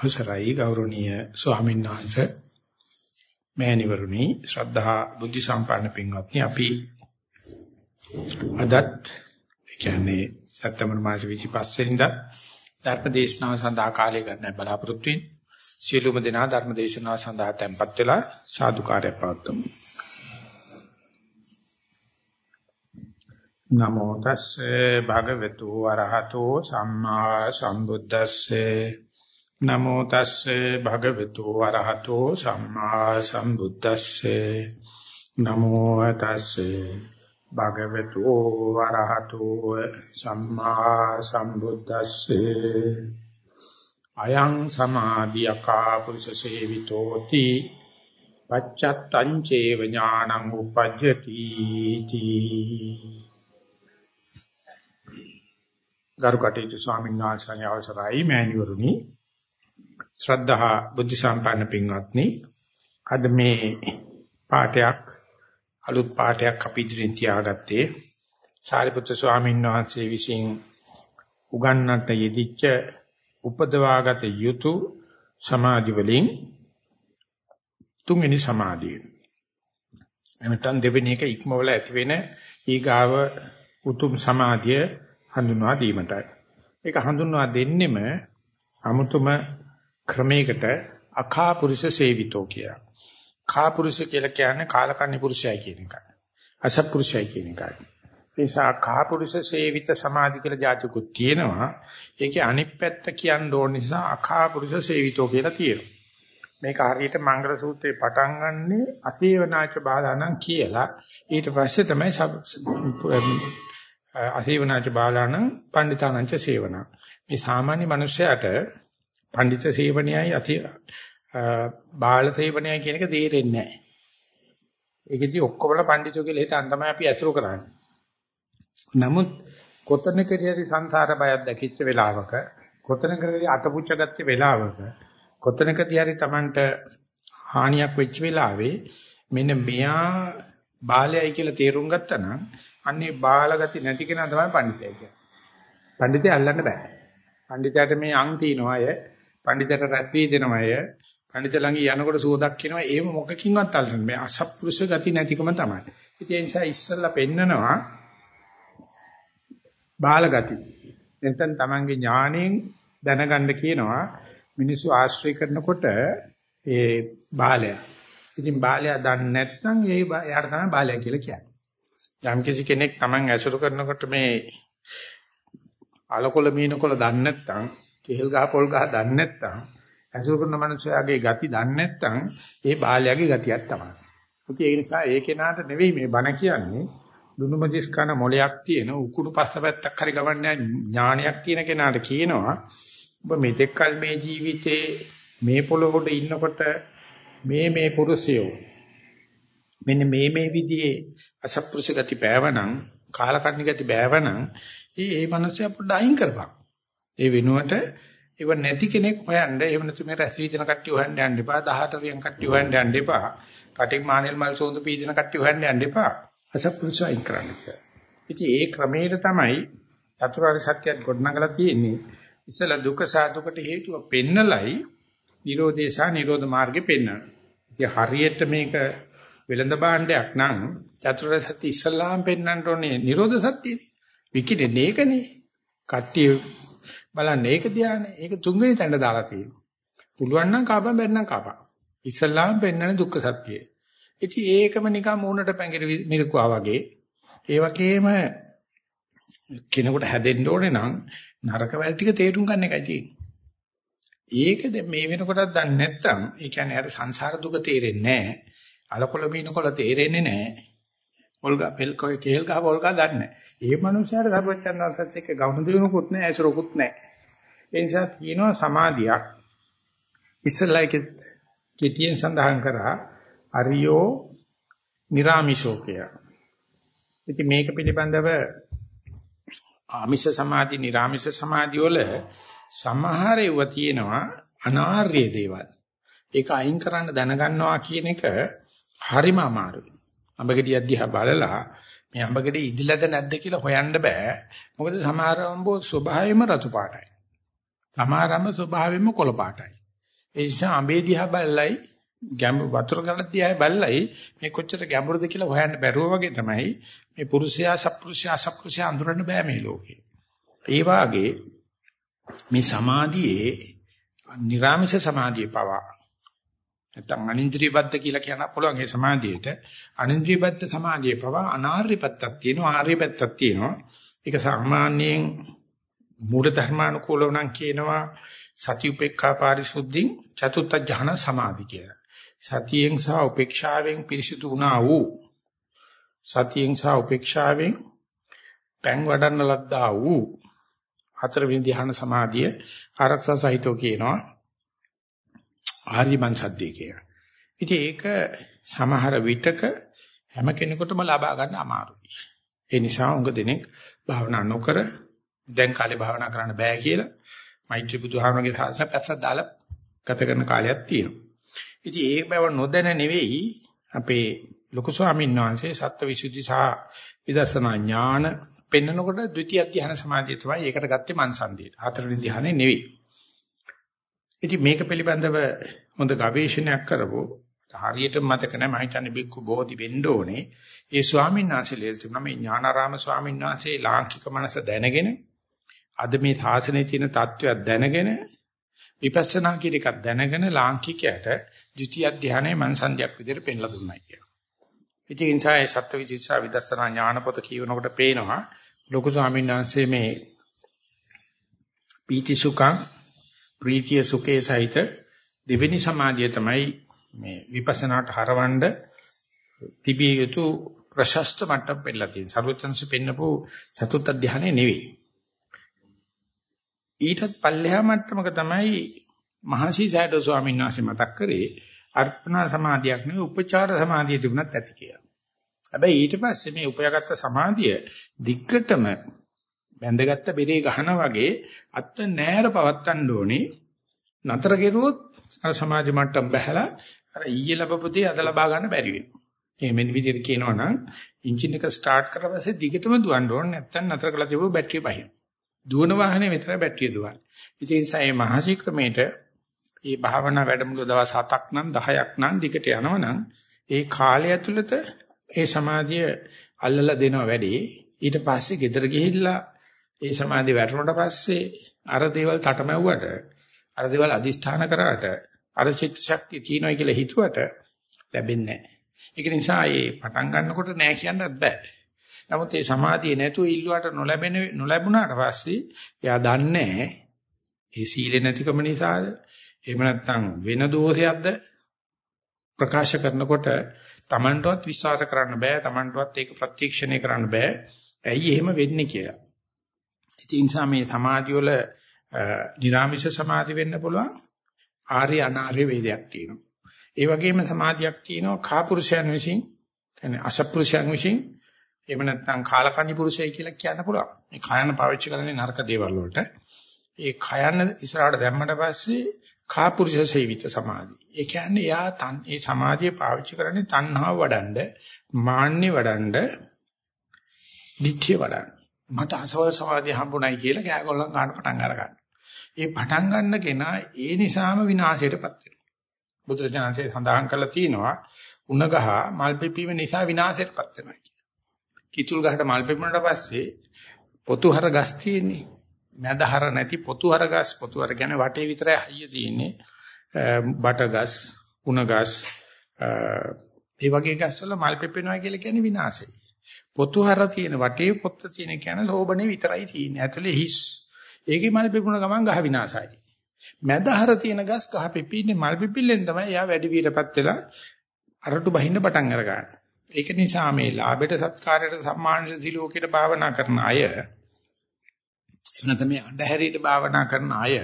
අවසරයි ගෞරවනීය ස්වාමීන් වහන්සේ. මෑණිවරුනි ශ්‍රද්ධා බුද්ධ සම්පන්න පින්වත්නි අපි අදත් කියන්නේ සැප්තැම්බර් මාස 25 වෙනිදා ධර්ම දේශනාව සඳහා කාලය ගන්න බලාපොරොත්තු වෙන සියලුම දෙනා ධර්ම දේශනාව සඳහා tempත් වෙලා සාදුකාරය පවත්වමු. නමෝ තස්සේ භගවතු වරහතෝ සම්මා සම්බුද්දස්සේ නමෝ තස්සේ භගවතු වරහතෝ සම්මා සම්බුද්දස්සේ. නමෝ තස්සේ භගවතු වරහතෝ සම්මා සම්බුද්දස්සේ. අයං සමාධියකා පුරුෂ සේවිතෝති. පච්චත්තං චේව ඥානං උපජ්ජති තී. ගරු කටයුතු ස්වාමීන් වහන්සේගේ අවසරයි මෑණිවරුනි. ශ්‍රද්ධා බුද්ධ සම්පන්න පින්වත්නි අද මේ පාඩයක් අලුත් පාඩයක් අපි ඉදිරියෙන් තියාගත්තේ සාරිපුත්‍ර ස්වාමීන් වහන්සේ විසින් උගන්වන්නට යෙදිච්ච උපදවාගත යුතු සමාධි වලින් තුන්වෙනි සමාධිය. එමෙතන දෙවෙනි එක ඉක්මවල ඇති වෙන ඊගාව උතුම් සමාධිය හඳුන්වා දීමටයි. ඒක හඳුන්වා දෙන්නෙම අමුතුම ක්‍රමයකට අඛා පුරුෂ සේවිතෝ කියලා. khා පුරුෂ කියලා කියන්නේ කාලකන්ණි පුරුෂයයි කියන එකයි. අසත්පුරුෂයයි කියන එකයි. ඒ නිසා khා පුරුෂ සේවිත සමාධි කියලා જાතිකුත් තියෙනවා. ඒකේ අනිත් පැත්ත කියන්න ඕන නිසා අඛා පුරුෂ සේවිතෝ කියලා තියෙනවා. මේක හරියට මංගල සූත්‍රේ පටන් ගන්නෙ අසේවනාච බාලාණන් කියලා. ඊට පස්සේ තමයි අසේවනාච බාලාණන් පණ්ඩිතානංච සේවනා. මේ සාමාන්‍ය මනුස්සයාට පඬිත සේවනයයි අති බාල සේවනයයි කියන එක තේරෙන්නේ නැහැ. ඒකෙදි ඔක්කොමලා පඬිතුෝ කියලා හිතන් තමයි අපි අසුරු කරන්නේ. නමුත් කොතනකදී හරි සංසාර බයක් දැකිච්ච වෙලාවක කොතනකදී අතපුච්ච ගත්ත වෙලාවක කොතනකදී හරි Tamanට හානියක් වෙච්ච වෙලාවේ මෙන්න මෙයා බාලයයි කියලා තේරුම් ගත්තා නම් අන්නේ බාලගති නැති කෙනා තමයි පඬිතය කියන්නේ. පඬිතය අල්ලන්න බෑ. පඬිතයාට මේ අං තියනවා අය පඬිතට රැස් වී දෙනමය පඬිත ළඟ යනකොට සුවදක් කියනවා ඒව මොකකින්වත් අල්ලන්නේ මේ අසත්පුරුෂ ගති නැතිකම තමයි. ඉතින් ඒ නිසා ඉස්සල්ලා පෙන්නනවා බාල ගති. එතෙන් තමන්ගේ ඥාණයෙන් දැනගන්න කියනවා මිනිස්සු ආශ්‍රය කරනකොට ඒ බාලයා. ඉතින් බාලයා දන්නේ නැත්නම් ඒ එයාට තමයි බාලයා කියලා කියන්නේ. යම් කිසි කෙනෙක් තමන් ඇසුරු කරනකොට මේ අලකොල මීනකොල දන්නේ නැත්නම් කෙහෙල් ගහ පොල් ගහ දන්නේ නැත්නම් ඇසුරු කරන මනුස්සයාගේ ගති දන්නේ නැත්නම් ඒ බාලයාගේ ගතියක් තමයි. ඉතින් ඒ නිසා ඒ කෙනාට නෙවෙයි මේ බණ කියන්නේ දුනුමදිස් කන මොලයක් තියෙන උකුණු පස්සපැත්තක් හරි ගවන්නේ ඥානයක් තියෙන කෙනාට කියනවා ඔබ මෙතෙක් කල මේ ජීවිතේ මේ පොළොවට ඉන්නකොට මේ මේ පුරුෂයෝ මෙන්න මේ මේ විදිහේ අසප්පුරුෂ ගති බෑවනම් කාලකන්ණි ගති බෑවනම් ඒ ඒ මනුස්සයා පොඩ්ඩ අයින් කරපන්. ඒ වෙනුවට ඒව නැති කෙනෙක් හොයන්න එහෙම නැතු මේ රැස් වීදන කට්ටිය හොයන්න යන්න එපා 18 වියන් කට්ටිය හොයන්න යන්න එපා කටින් මානෙල් මල් සෝඳ පීදන කට්ටිය හොයන්න යන්න එපා අසප්පුරුෂ අයින් කරන්න කියලා. ඉතින් ඒ ක්‍රමයට තමයි චතුරාර්ය සත්‍යයත් ගොඩනගලා තියෙන්නේ. ඉස්සලා දුක සාදුකට හේතුව පෙන්නලයි නිරෝධේශා නිරෝධ මාර්ගේ පෙන්වනවා. ඉතින් හරියට මේක වෙළඳ භාණ්ඩයක් නම් චතුරාර්ය සත්‍ය ඉස්සලාම් පෙන්වන්න ඕනේ නිරෝධ සත්‍යනේ. විකිනේ ඒකනේ. කට්ටිය බලන්න ඒක ධානය. ඒක තුන්වෙනි තැනට දාලා තියෙනවා. පුළුවන් නම් කාපම් බැන්නම් කාපම්. ඉස්සල්ලාම පෙන්වන්නේ දුක්ඛ සත්‍යය. ඉතින් ඒකම නිකන් මූණට පැංගිරි මිරිකුවා වගේ. ඒ වගේම කෙනෙකුට හැදෙන්න ඕනේ නම් නරක වැල් ටික තේරුම් ගන්න එකයි තියෙන්නේ. ඒකද මේ වෙනකොටත් දන්නේ නැත්නම් ඒ කියන්නේ අර සංසාර දුක තේරෙන්නේ නැහැ. අලකොල බිනකොල තේරෙන්නේ නැහැ. පොල්ගා පෙල් කොයි කේල් ගහ පොල් ගහ දන්නේ නැහැ. ඒ මනුස්සයාට සර්වචන්නාසත් එක්ක ගවුණු දිනුකුත් නැහැ, ඇසුරුකුත් නැහැ. ඒ නිසා තියෙනවා සමාධියක්. ඉස්සලයික කෙටියෙන් සඳහන් කරා අරියෝ නිරාමිෂෝකය. ඉතින් මේක පිළිබඳව ආමිෂ සමාධි, නිරාමිෂ සමාධි වල සමහර ඒවා තියෙනවා අනාර්ය දේවල්. ඒක අයින් කරන්න දැනගන්නවා කියන එක හරිම අමාරුයි. අඹගෙඩියක් දිහා බලලා මේ අඹගෙඩිය ඉදිලාද නැද්ද කියලා හොයන්න බෑ. මොකද සමහර අඹෝ ස්වභාවයෙන්ම රතු පාටයි. සමහර අඹ ස්වභාවයෙන්ම කොළ පාටයි. ඒ නිසා අඹේ දිහා බැලලයි ගැඹුරු වතුර කන දිහා බැලලයි මේ කොච්චර ගැඹුරුද කියලා හොයන්න බැරුව වගේ තමයි මේ පුරුෂයා සත්පුරුෂයා අසත්පුරුෂයා අඳුරන්න බෑ මේ ලෝකේ. ඒ වාගේ මේ සමාධියේ නිර්ාමිෂ සමාධිය පවා නැත්නම් අනින්ද්‍රිය බද්ධ කියලා කියන්න පුළුවන් ඒ සමාධියට අනින්ද්‍රිය බද්ධ සමාධියේ පවා අනාර්ය පැත්තක් තියෙනවා ආර්ය පැත්තක් තියෙනවා ඒක සාමාන්‍යයෙන් මූල ධර්මානුකූලව නම් කියනවා සති උපේක්ඛා පාරිශුද්ධින් චතුත්ථ ඥාන සමාධි කියලා. සතියෙන් සහ උපේක්ෂාවෙන් පිරිසිදු වුණා වූ සතියෙන් සහ උපේක්ෂාවෙන් පැන් වඩන්න ලද්දා වූ හතරවෙනි ධ්‍යාන සමාධිය ආරක්ෂා සහිතව කියනවා ආර්ය මංසද්දේ කියලා. ඉතින් ඒක සමහර විටක හැම කෙනෙකුටම ලබා ගන්න අමාරුයි. ඒ නිසා උඟ දෙනෙක් භාවනා නොකර දැන් කාලේ භාවනා කරන්න බෑ කියලා මෛත්‍රී බුදුහාමරගේ සාසන පැත්තට දාලා ගත කරන කාලයක් තියෙනවා. ඉතින් ඒක බව නොදැන නෙවෙයි අපේ ලොකු ස්වාමීන් වහන්සේ සත්‍වවිසුද්ධි සහ විදර්ශනා ඥාන පෙන්නකොට ද්විතිය ධ්‍යාන සමාධිය තමයි ඒකට ගත්තේ මන්සන්දියට. හතරවෙනි ධ්‍යානෙ නෙවෙයි. ඉතින් මේක පිළිබඳව හොඳ ගවේෂණයක් කරවෝ හරියට මතක නැහැ මම හිතන්නේ බික්කු බෝධි වෙන්න ඕනේ. ඒ ස්වාමීන් වහන්සේ ලේල් තිබුණා මේ ඥානාරාම ස්වාමීන් වහන්සේ ලාංකික මනස දැනගෙන අද මේ සාසනයේ තියෙන தத்துவයක් දැනගෙන විපස්සනා කියන එකක් දැනගෙන ලාංකිකයට ද්විතිය ධානයේ මනසන්දියක් විදිහට පෙන්ලා දුන්නයි කියලා. ඉතින් ඉන්සයි සත්‍වවිචිත්සා විදර්ශනා ඥානපත කියනකොට පේනවා ලොකු ස්වාමීන් වහන්සේ මේ පීති සුඛං ප්‍රීතිය සුඛේ සහිත දෙවෙනි සමාධිය තමයි මේ විපස්සනාට හරවන්න තිබිය යුතු ප්‍රශස්ත මට්ටම් පෙන්නලා තියෙන්නේ. සර්වචන්ස පෙන්නපු චතුත් ධානයේ නෙවෙයි. ඊටත් පල්ලෙහා මට්ටමක තමයි මහසි සෑඩෝ ස්වාමීන් වහන්සේ මතක් කරේ අර්පණා සමාධියක් නෙවෙයි උපචාර සමාධිය තිබුණත් ඇති කියලා. හැබැයි ඊට පස්සේ මේ උපයාගත්ත සමාධිය දිග්ගටම බැඳගත්ත බෙරේ ගහනා වගේ අත්ත නෑර පවත්තන්න ඕනේ. නතර කෙරුවොත් අර සමාධි මට්ටම් බහැලා අර ඊයේ ලැබපුදී අද ලබා ගන්න බැරි වෙනවා. මේ මෙන්න විදිහට කියනවා නම් එන්ජින් එක ස්ටාර්ට් කරලා පස්සේ දිගටම දුවන්න ඕනේ නැත්නම් නතර කළා තිබුව බැටරිය පහින. දුවන වාහනේ විතරයි බැටරිය දුවන්නේ. ඉතින් ඒ නිසා මේ මහසි ක්‍රමයට මේ භාවනා වැඩමුළු දවස් 7ක් නම් 10ක් නම් දිගට යනවනම් ඒ කාලය ඇතුළත ඒ සමාධිය අල්ලලා දෙනවා වැඩි. ඊට පස්සේ ගෙදර ගිහිල්ලා ඒ සමාධිය වැටුණට පස්සේ අර දේවල් තටමැව්වට අර දේවල් අදිෂ්ඨාන කරාට අර චිත්ත ශක්තිය තියෙනවා කියලා හිතුවට ලැබෙන්නේ නැහැ. ඒක නිසා මේ පටන් ගන්නකොට නෑ කියන්නත් බෑ. නමුත් මේ සමාධිය නැතුව ඉල්ලුවට නොලැබෙන නොලැබුණාට පස්සේ එයා දන්නේ ඒ සීලේ නැතිකම නිසාද? එහෙම නැත්නම් වෙන දෝෂයක්ද? ප්‍රකාශ කරනකොට Tamanටවත් විශ්වාස කරන්න බෑ. Tamanටවත් ඒක ප්‍රත්‍යක්ෂණය කරන්න බෑ. ඇයි එහෙම වෙන්නේ කියලා. ඉතින් නිසා මේ සමාධිය වල නිරාමිෂ සමාධි වෙන්න පුළුවන්. ආර්ය අනාර්ය වේදයක් තියෙනවා. ඒ වගේම සමාධියක් තියෙනවා කාපුරුෂයන් විසින් කියන්නේ අසප්පුරුෂයන් විසින් එහෙම නැත්නම් කාලකන්ණි පුරුෂයයි කියලා කියන්න පුළුවන්. මේ කයන පාවිච්චි කරන්නේ නරක දේවල් වලට. ඒ කයන ඉස්සරහට දැම්මට පස්සේ කාපුරුෂ සේවිත සමාධි. ඒ කියන්නේ යා තන් ඒ සමාධිය පාවිච්චි කරන්නේ තණ්හාව වඩන්ඩ, මාන්නේ වඩන්ඩ, දිඨිය වඩන්න. මට අසවල් සමාධිය හම්බුනායි කියලා කෑගොල්ලන් ගන්න පටන් අරගන්න. ඒ පටන් ගන්න කෙනා ඒ නිසාම විනාශයටපත් වෙනවා. බුදුරජාණන්සේ සඳහන් කළා තියෙනවා උණගහ මල් පිපීම නිසා විනාශයටපත් වෙනවා කියලා. කිතුල් ගහට මල් පිපුණාට පස්සේ පොතුහර ගස් තියෙන්නේ. මැදහර නැති පොතුහර ගස් පොතුහර කියන්නේ වටේ විතරයි හයිය තියෙන්නේ. බට ගස්, උණ ගස් ඒ වගේ ගස් වල මල් පිපෙනවා කියලා කියන්නේ විනාශය. පොතුහර තියෙන වටේ පොත්ත තියෙන කියන්නේ ලෝභනේ විතරයි තියෙන්නේ. ඇතුලේ හිස්. ඒකේ මල් පිපුණ ගමන් ගහ විනාශයි. මැදහර තියෙන ගස් ගහ පිපින්නේ මල් පිපිල්ලෙන් තමයි එයා වැඩි විරපත් වෙලා අරටු බහින්න පටන් අරගන්නේ. ඒක නිසා මේ ලාභයට සත්කාරයට සම්මානයට සිලෝකයට භාවනා කරන අය එනත මේ අඳුරේට භාවනා කරන අය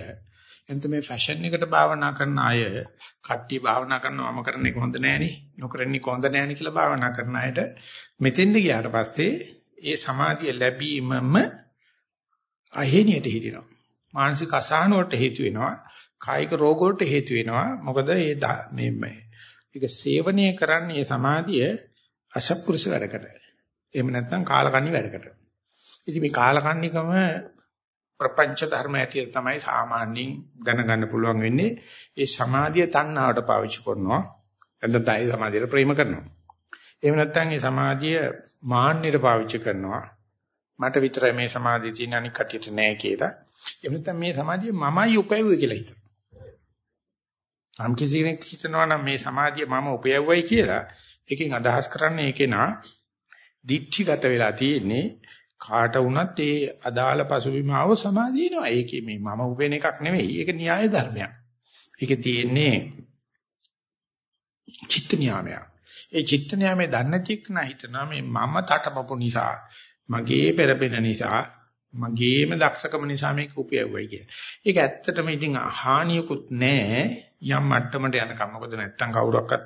එනත මේ ෆැෂන් එකට භාවනා කරන අය කට්ටිය භාවනා කරනවම කරන එක හොඳ නෑනේ නොකරන්නේ කොහොඳ නෑනේ කියලා භාවනා කරන අයට මෙතෙන්ද ගියාට පස්සේ ඒ සමාධිය ලැබීමම අහේනියට හිටිනවා. මානසික අසහන වලට හේතු වෙනවා. කායික රෝග වලට හේතු වෙනවා. මොකද මේ මේ ඒක සේවනය කරන්නේ සමාධිය අසත්පුරුෂ වැඩකට. එහෙම නැත්නම් කාලකන්ණි වැඩකට. ඉතින් මේ කාලකන්ණිකම ප්‍රපංච ධර්ම ඇටියට තමයි සාමාන්‍යයෙන් දැනගන්න පුළුවන් වෙන්නේ. ඒ සමාධිය තණ්හාවට පාවිච්චි කරනවා. නැත්නම් තයි සමාධියට ප්‍රේම කරනවා. එහෙම නැත්නම් ඒ සමාධිය මාන්නයට පාවිච්චි කරනවා. මට විතරයි මේ සමාධිය තියෙන අනික් කටියට නෑ කියලා. එහෙම නැත්නම් මේ සමාධිය මමයි උපයවුවේ කියලා හිතනවා. අම් කිසි කෙනෙක් හිතනවා නම් මේ සමාධිය මම උපයවුවයි කියලා ඒකෙන් අදහස් කරන්නේ ඒකේ නා දික්ඨිගත වෙලා තියෙන්නේ කාට වුණත් ඒ අදාළ පසුබිම ආව සමාධියනවා. ඒකේ මේ මම උපේන එකක් නෙවෙයි. ඒක න්‍යාය ධර්මයක්. ඒකේ තියෙන්නේ චිත්ත නියාමයක්. ඒ චිත්ත නියාමයේ දන්නේ තියක හිතනවා මේ මම තටමපු නිසා මගේ පෙරපෙන නිසා මගේම දක්ෂකම නිසා මේක උපයවුවයි කිය. ඒක ඇත්තටම ඉතින් හානියකුත් නැහැ යම් මට්ටමට යනකම්. මොකද නැත්තම් කවුරක්වත්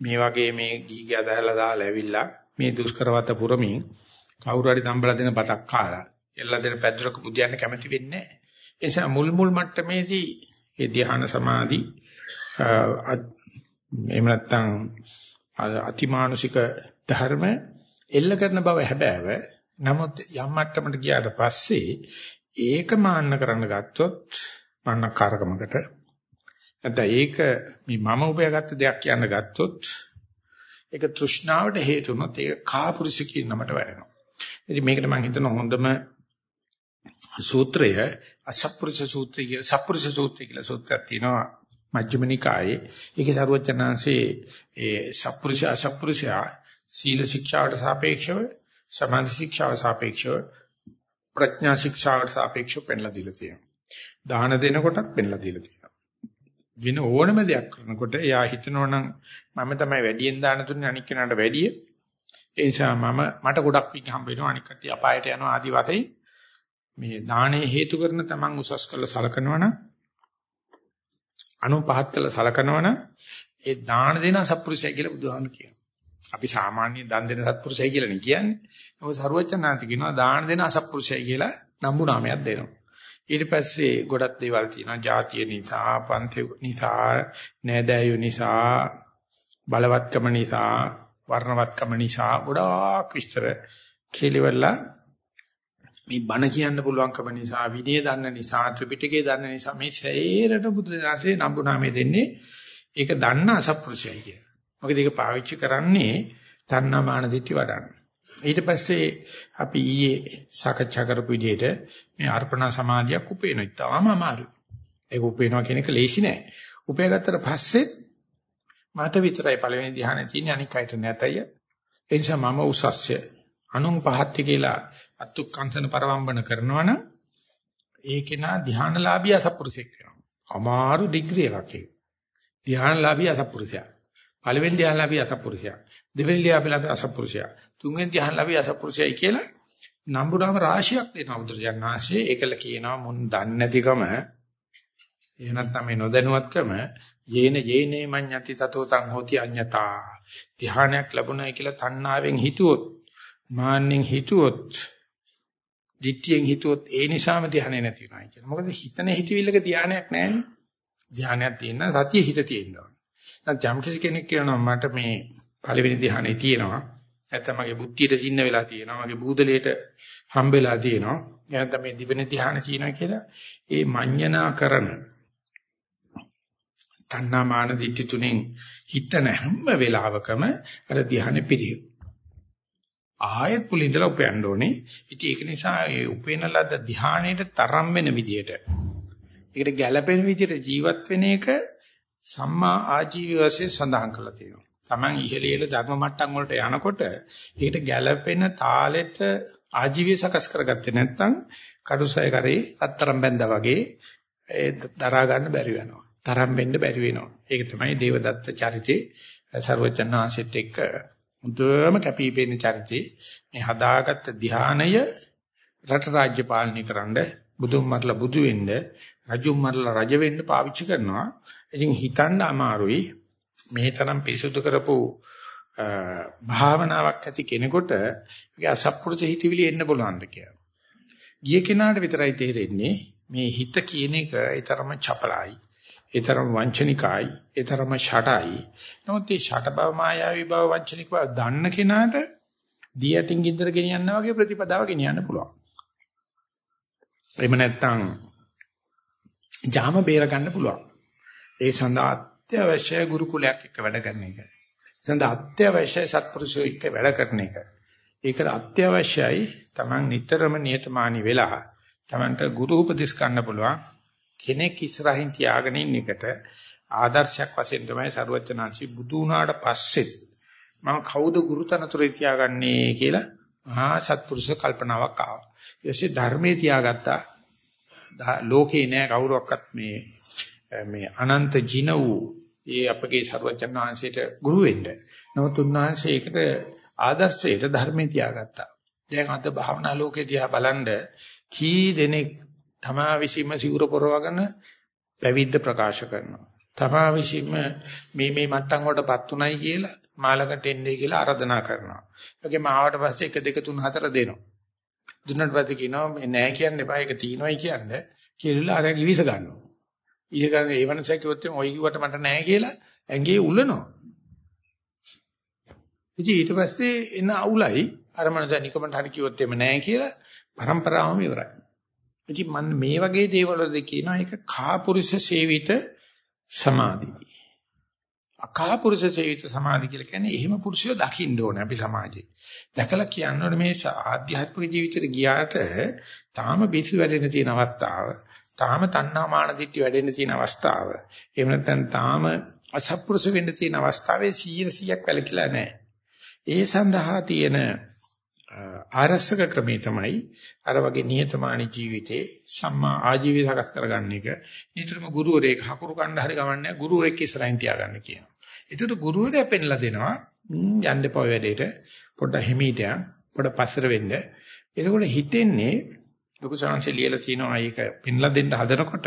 මේ වගේ මේ ගීගය දැහැලා දාලා ඇවිල්ලා මේ දුෂ්කරවත පුරමින් කවුරු හරි දම්බලා දෙන බතක් කාලා එල්ල දෙන පැද්දරක බුදියන්න කැමති වෙන්නේ නැහැ. ඒ නිසා මුල් මුල් මට්ටමේදී ඒ ධ්‍යාන සමාධි එහෙම නැත්නම් අතිමානුෂික ධර්ම එල්ල කරන බව හැබෑව. නමුත් යම් මට්ටමකට ගියාට පස්සේ ඒක මාන්න කරන්න ගත්තොත් මාන්නකාරකමකට නැත්නම් ඒක මේ මම උපයාගත්ත දෙයක් කියන්න ගත්තොත් ඒක තෘෂ්ණාවට හේතු වුණොත් ඒක කාපුරුෂ කියන නමට වැටෙනවා. ඉතින් මේකට මම හිතන හොඳම සූත්‍රය අසප්පුරුෂ සූත්‍රය කියලා සප්පුරුෂ සූත්‍රය කියලා සූත්‍රයක් තියෙනවා මජ්ක්‍ධිම නිකායේ. ඒකේ සරුවචනාංශේ ඒ සප්පුරුෂ අසප්පුරුෂයා සීල ශික්ෂාවට සාපේක්ෂව සමාධි ශික්ෂාවට සාපේක්ෂව ප්‍රඥා ශික්ෂාවට සාපේක්ෂව පෙන්ලා දීලා තියෙනවා. දාන දෙනකොටත් පෙන්ලා දීලා තියෙනවා. වෙන ඕනම දෙයක් කරනකොට එයා හිතනවනම් මම තමයි වැඩියෙන් දාන දුන්නේ අනික් කෙනාට වැඩිය ඒ නිසා මම මට ගොඩක් පිං හම්බ වෙනවා අනික් කට්ටිය අපායට යනවා ආදි වශයෙන් මේ දාණය හේතු කරන තමන් උසස් කළ සලකනවනම් අනු පහත් කළ සලකනවනම් ඒ දාන දෙන සත්පුරුෂය කියලා බුදුහාමුදුරු කියනවා. අපි සාමාන්‍ය දන් දෙන සත්පුරුෂය කියලා නේ කියන්නේ. මොකද සරුවචනාන්ති කියනවා දාන දෙන අසත්පුරුෂය කියලා නම්බු නාමයක් දෙනවා. ඊට පස්සේ ගොඩක් දේවල් තියෙනවා. ಜಾතිය නිසා, පන්ති නිසා, නෑදෑයෝ නිසා, බලවත්කම නිසා වර්ණවත්කම නිසා ගොඩාක් විස්තර කෙලිවලා මේ බණ කියන්න පුළුවන්කම නිසා විනය දන්න නිසා ත්‍රිපිටකය දන්න නිසා මේ සේරට බුදුදහමේ නම්බුනාමේ දෙන්නේ ඒක දන්න අසප්පුරුෂයයි කිය. මොකද ඒක පාවිච්චි කරන්නේ තණ්හාමාන දිටි වඩන්න. ඊට පස්සේ අපි ඊයේ සාකච්ඡා කරපු විදිහට මේ අර්පණා සමාධියක් උපේන ඉතාම අමාරුයි. ඒක උපේනවා කියන එක ලේසි නෑ. උපයාගත්තට පස්සේ මට විතරයි පළවෙනි ධ්‍යානෙ තියෙන්නේ අනික් අයට නැතය. ඒ නිසා මම උසස්ය අනුන් පහත්ති කියලා අත්ුක්කංශන පරවම්බන කරනවනම් ඒකේ නා ධ්‍යානලාභී අසපුරුෂෙක් වෙනවා. අමාරු ඩිග්‍රී එකක් ඒක. ධ්‍යානලාභී අසපුරුෂයා. පළවෙනි ධ්‍යානලාභී අසපුරුෂයා. දෙවෙනි ධ්‍යානලාභී අසපුරුෂයා. තුන්වෙනි ධ්‍යානලාභී අසපුරුෂයයි කියලා නම්බුනාම රාශියක් දෙනවා බුදුරජාණන් වහන්සේ. ඒකල කියනවා මුන් දන්නේ නැතිකම එහෙනම් තමයි නොදැනුවත්කම යේන යේනේ මඤ්ඤති තතෝ තං හෝති අඤ්ඤතා. ධ්‍යානයක් ලැබුණයි කියලා තණ්හාවෙන් හිතුවොත්, මාන්නෙන් හිතුවොත්, ditthියෙන් හිතුවොත් ඒ නිසාම ධ්‍යානෙ නැති වෙනවා කියලා. මොකද හිතන හිතවිල්ලක ධ්‍යානයක් නැහැ ධ්‍යානයක් තියෙන සතිය හිත තියෙනවා. නැත්නම් යම් කෙනෙක් කියනවා මට මේ පළවෙනි ධ්‍යානෙ තියෙනවා. නැත්නම් මගේ බුද්ධියට සින්න වෙලා තියෙනවා. මගේ බූදලයට හම්බෙලා තියෙනවා. නැත්නම් මේ දිවෙන ධ්‍යාන තියෙනවා කියලා ඒ මඤ්ඤණා කරන තණ්හා මාන දිට්ඨි තුනෙන් හිතන හැම වෙලාවකම අර ධ්‍යානෙ පිළිහෙ. ආයෙත් පුලින්දලා උපයන්න ඕනේ. ඉතින් ඒක නිසා ඒ උපේන ලද ධ්‍යානෙට තරම් වෙන විදියට ඒකට ගැළපෙන විදියට ජීවත් වෙන එක සම්මා ආජීව වශයෙන් සඳහන් කරලා තියෙනවා. Taman ඉහළ ඉහළ ධර්ම මට්ටම් වලට යනකොට ඒකට ගැළපෙන තාලෙට ආජීවය සකස් කරගත්තේ නැත්නම් කඩුසය කරේ අත්තරම් බැඳා වගේ ඒ දරා ගන්න බැරි වෙනවා. තරම් වෙන්න බැරි වෙනවා. ඒක තමයි දේවදත්ත චරිතේ ਸਰවචන්නාංශෙත් එක්ක මුදම කැපිපෙන චරිතේ මේ හදාගත්ත ධානය රට රාජ්‍ය පාලනය කරන්න බුදුන් මරලා බුදු වෙන්න රජුන් මරලා රජ වෙන්න පාවිච්චි කරනවා. ඉතින් හිතන්න අමාරුයි මේ තරම් පිරිසුදු කරපු භාවනාවක් ඇති කෙනෙකුට ඒක අසප්පුරුෂ හිතවිලි එන්න බලවන්ද කියලා. ගිය කෙනාට විතරයි තේරෙන්නේ මේ හිත කියන එක ඊතරම් චපලයි. ඒතරම් වංචනිකයි, ඒතරම් ෂටයි. නමුත් මේ ෂට බව මායාවී බව වංචනික බව දන්න කෙනාට දියටින් ගින්දර ගෙනියනවා වගේ ප්‍රතිපදාව ගෙනියන්න පුළුවන්. එහෙම නැත්නම් ජාම බේර ගන්න පුළුවන්. ඒ සඳහා අත්‍යවශ්‍ය ගුරුකුලයක් එක්ක වැඩ කරන එක. සඳහා අත්‍යවශ්‍ය සත්පුරුෂයෝ එක්ක වැඩ කරන එක. ඒකට අත්‍යවශ්‍යයි Taman නිතරම නියතමානී වෙලා Tamanට ගුරු උපදෙස් ගන්න පුළුවන් කෙනෙක් ඉස්සරහින් තියාගෙන ඉන්න එකට ආදර්ශයක් වශයෙන් තමයි සරුවචනාංශි බුදු වුණාට පස්සෙත් මම කවුද ගුරුතනතුරේ තියාගන්නේ කියලා මහා සත්පුරුෂ කල්පනාවක් ආවා. ඊටසේ ධර්මයේ තියාගත්තා. ලෝකේ නෑ කවුරක්වත් මේ මේ අනන්ත ජින වූ ඒ අපගේ සරුවචන වහන්සේට ගුරු වෙන්න. නමුත් උන්වහන්සේ ඒකට ආදර්ශයට ධර්මයේ තියාගත්තා. දැන් අද භාවනා ලෝකේ දිහා බලනද කී දෙනෙක් තමා විසීම සිවුර පොරවගෙන පැවිද්ද ප්‍රකාශ කරනවා. තමා විසීම මේ මේ මට්ටම් වලටපත් උනායි කියලා මාලකට එන්නේ කියලා ආරාධනා කරනවා. ඒකෙම ආවට පස්සේ 1 2 3 4 දෙනවා. දුන්නට පස්සේ කියනවා මේ නෑ කියන්න එපා ඒක තියෙනවයි කියන්නේ කියලා අර ඉවිස ගන්නවා. ඊය ගන්න ඒ වනසක් කිව්වොත් ඔය කිව්වට මට නෑ කියලා ඇඟේ උලනවා. ඉතින් ඊට පස්සේ එන අවුලයි අර මනස නිකමට හරි කිව්වොත් එම නෑ කියලා પરම්පරාවම ඉවරයි. ඉතින් මම මේ වගේ දේවල් වලදී කියනවා ඒක කාපුරුෂ සේවිත සමාධි. අකාපුරුෂ සේවිත සමාධි කියලා කියන්නේ එහෙම පුරුෂයෝ දකින්න ඕනේ අපි සමාජයේ. දැකලා කියනවනේ මේ ආධ්‍යාත්මික ජීවිතේට ගියාට තාම බිසි වැඩෙන තියෙන අවස්ථාව, තාම තණ්හා මාන දිට්ඨි වැඩෙන තියෙන අවස්ථාව. එහෙම නැත්නම් තාම අසත්පුරුෂ වෙන්න තියෙන අවස්ථාවේ 100ක් වැලකිලා නැහැ. ඒ සඳහා තියෙන ආරස්සක ක්‍රමේ තමයි අර වගේ නිහතමානී ජීවිතේ සම්මා ආජීවය සකස් කරගන්න එක. නිතරම ගුරුවරයෙක් හකුරු කණ්ඩ හරි ගමන්නේ ගුරුවරයෙක් ඉස්සරහින් තියාගන්න කියනවා. ඒකට ගුරුවරයා පෙන්ලා දෙනවා යන්න පොය වැඩේට පොඩ්ඩ හිමීට යන්න පොඩ්ඩ පස්සර වෙන්න. එතකොට හිතෙන්නේ ලොකු සංශය ලියලා තියෙනවා ඒක පෙන්ලා දෙන්න හදනකොට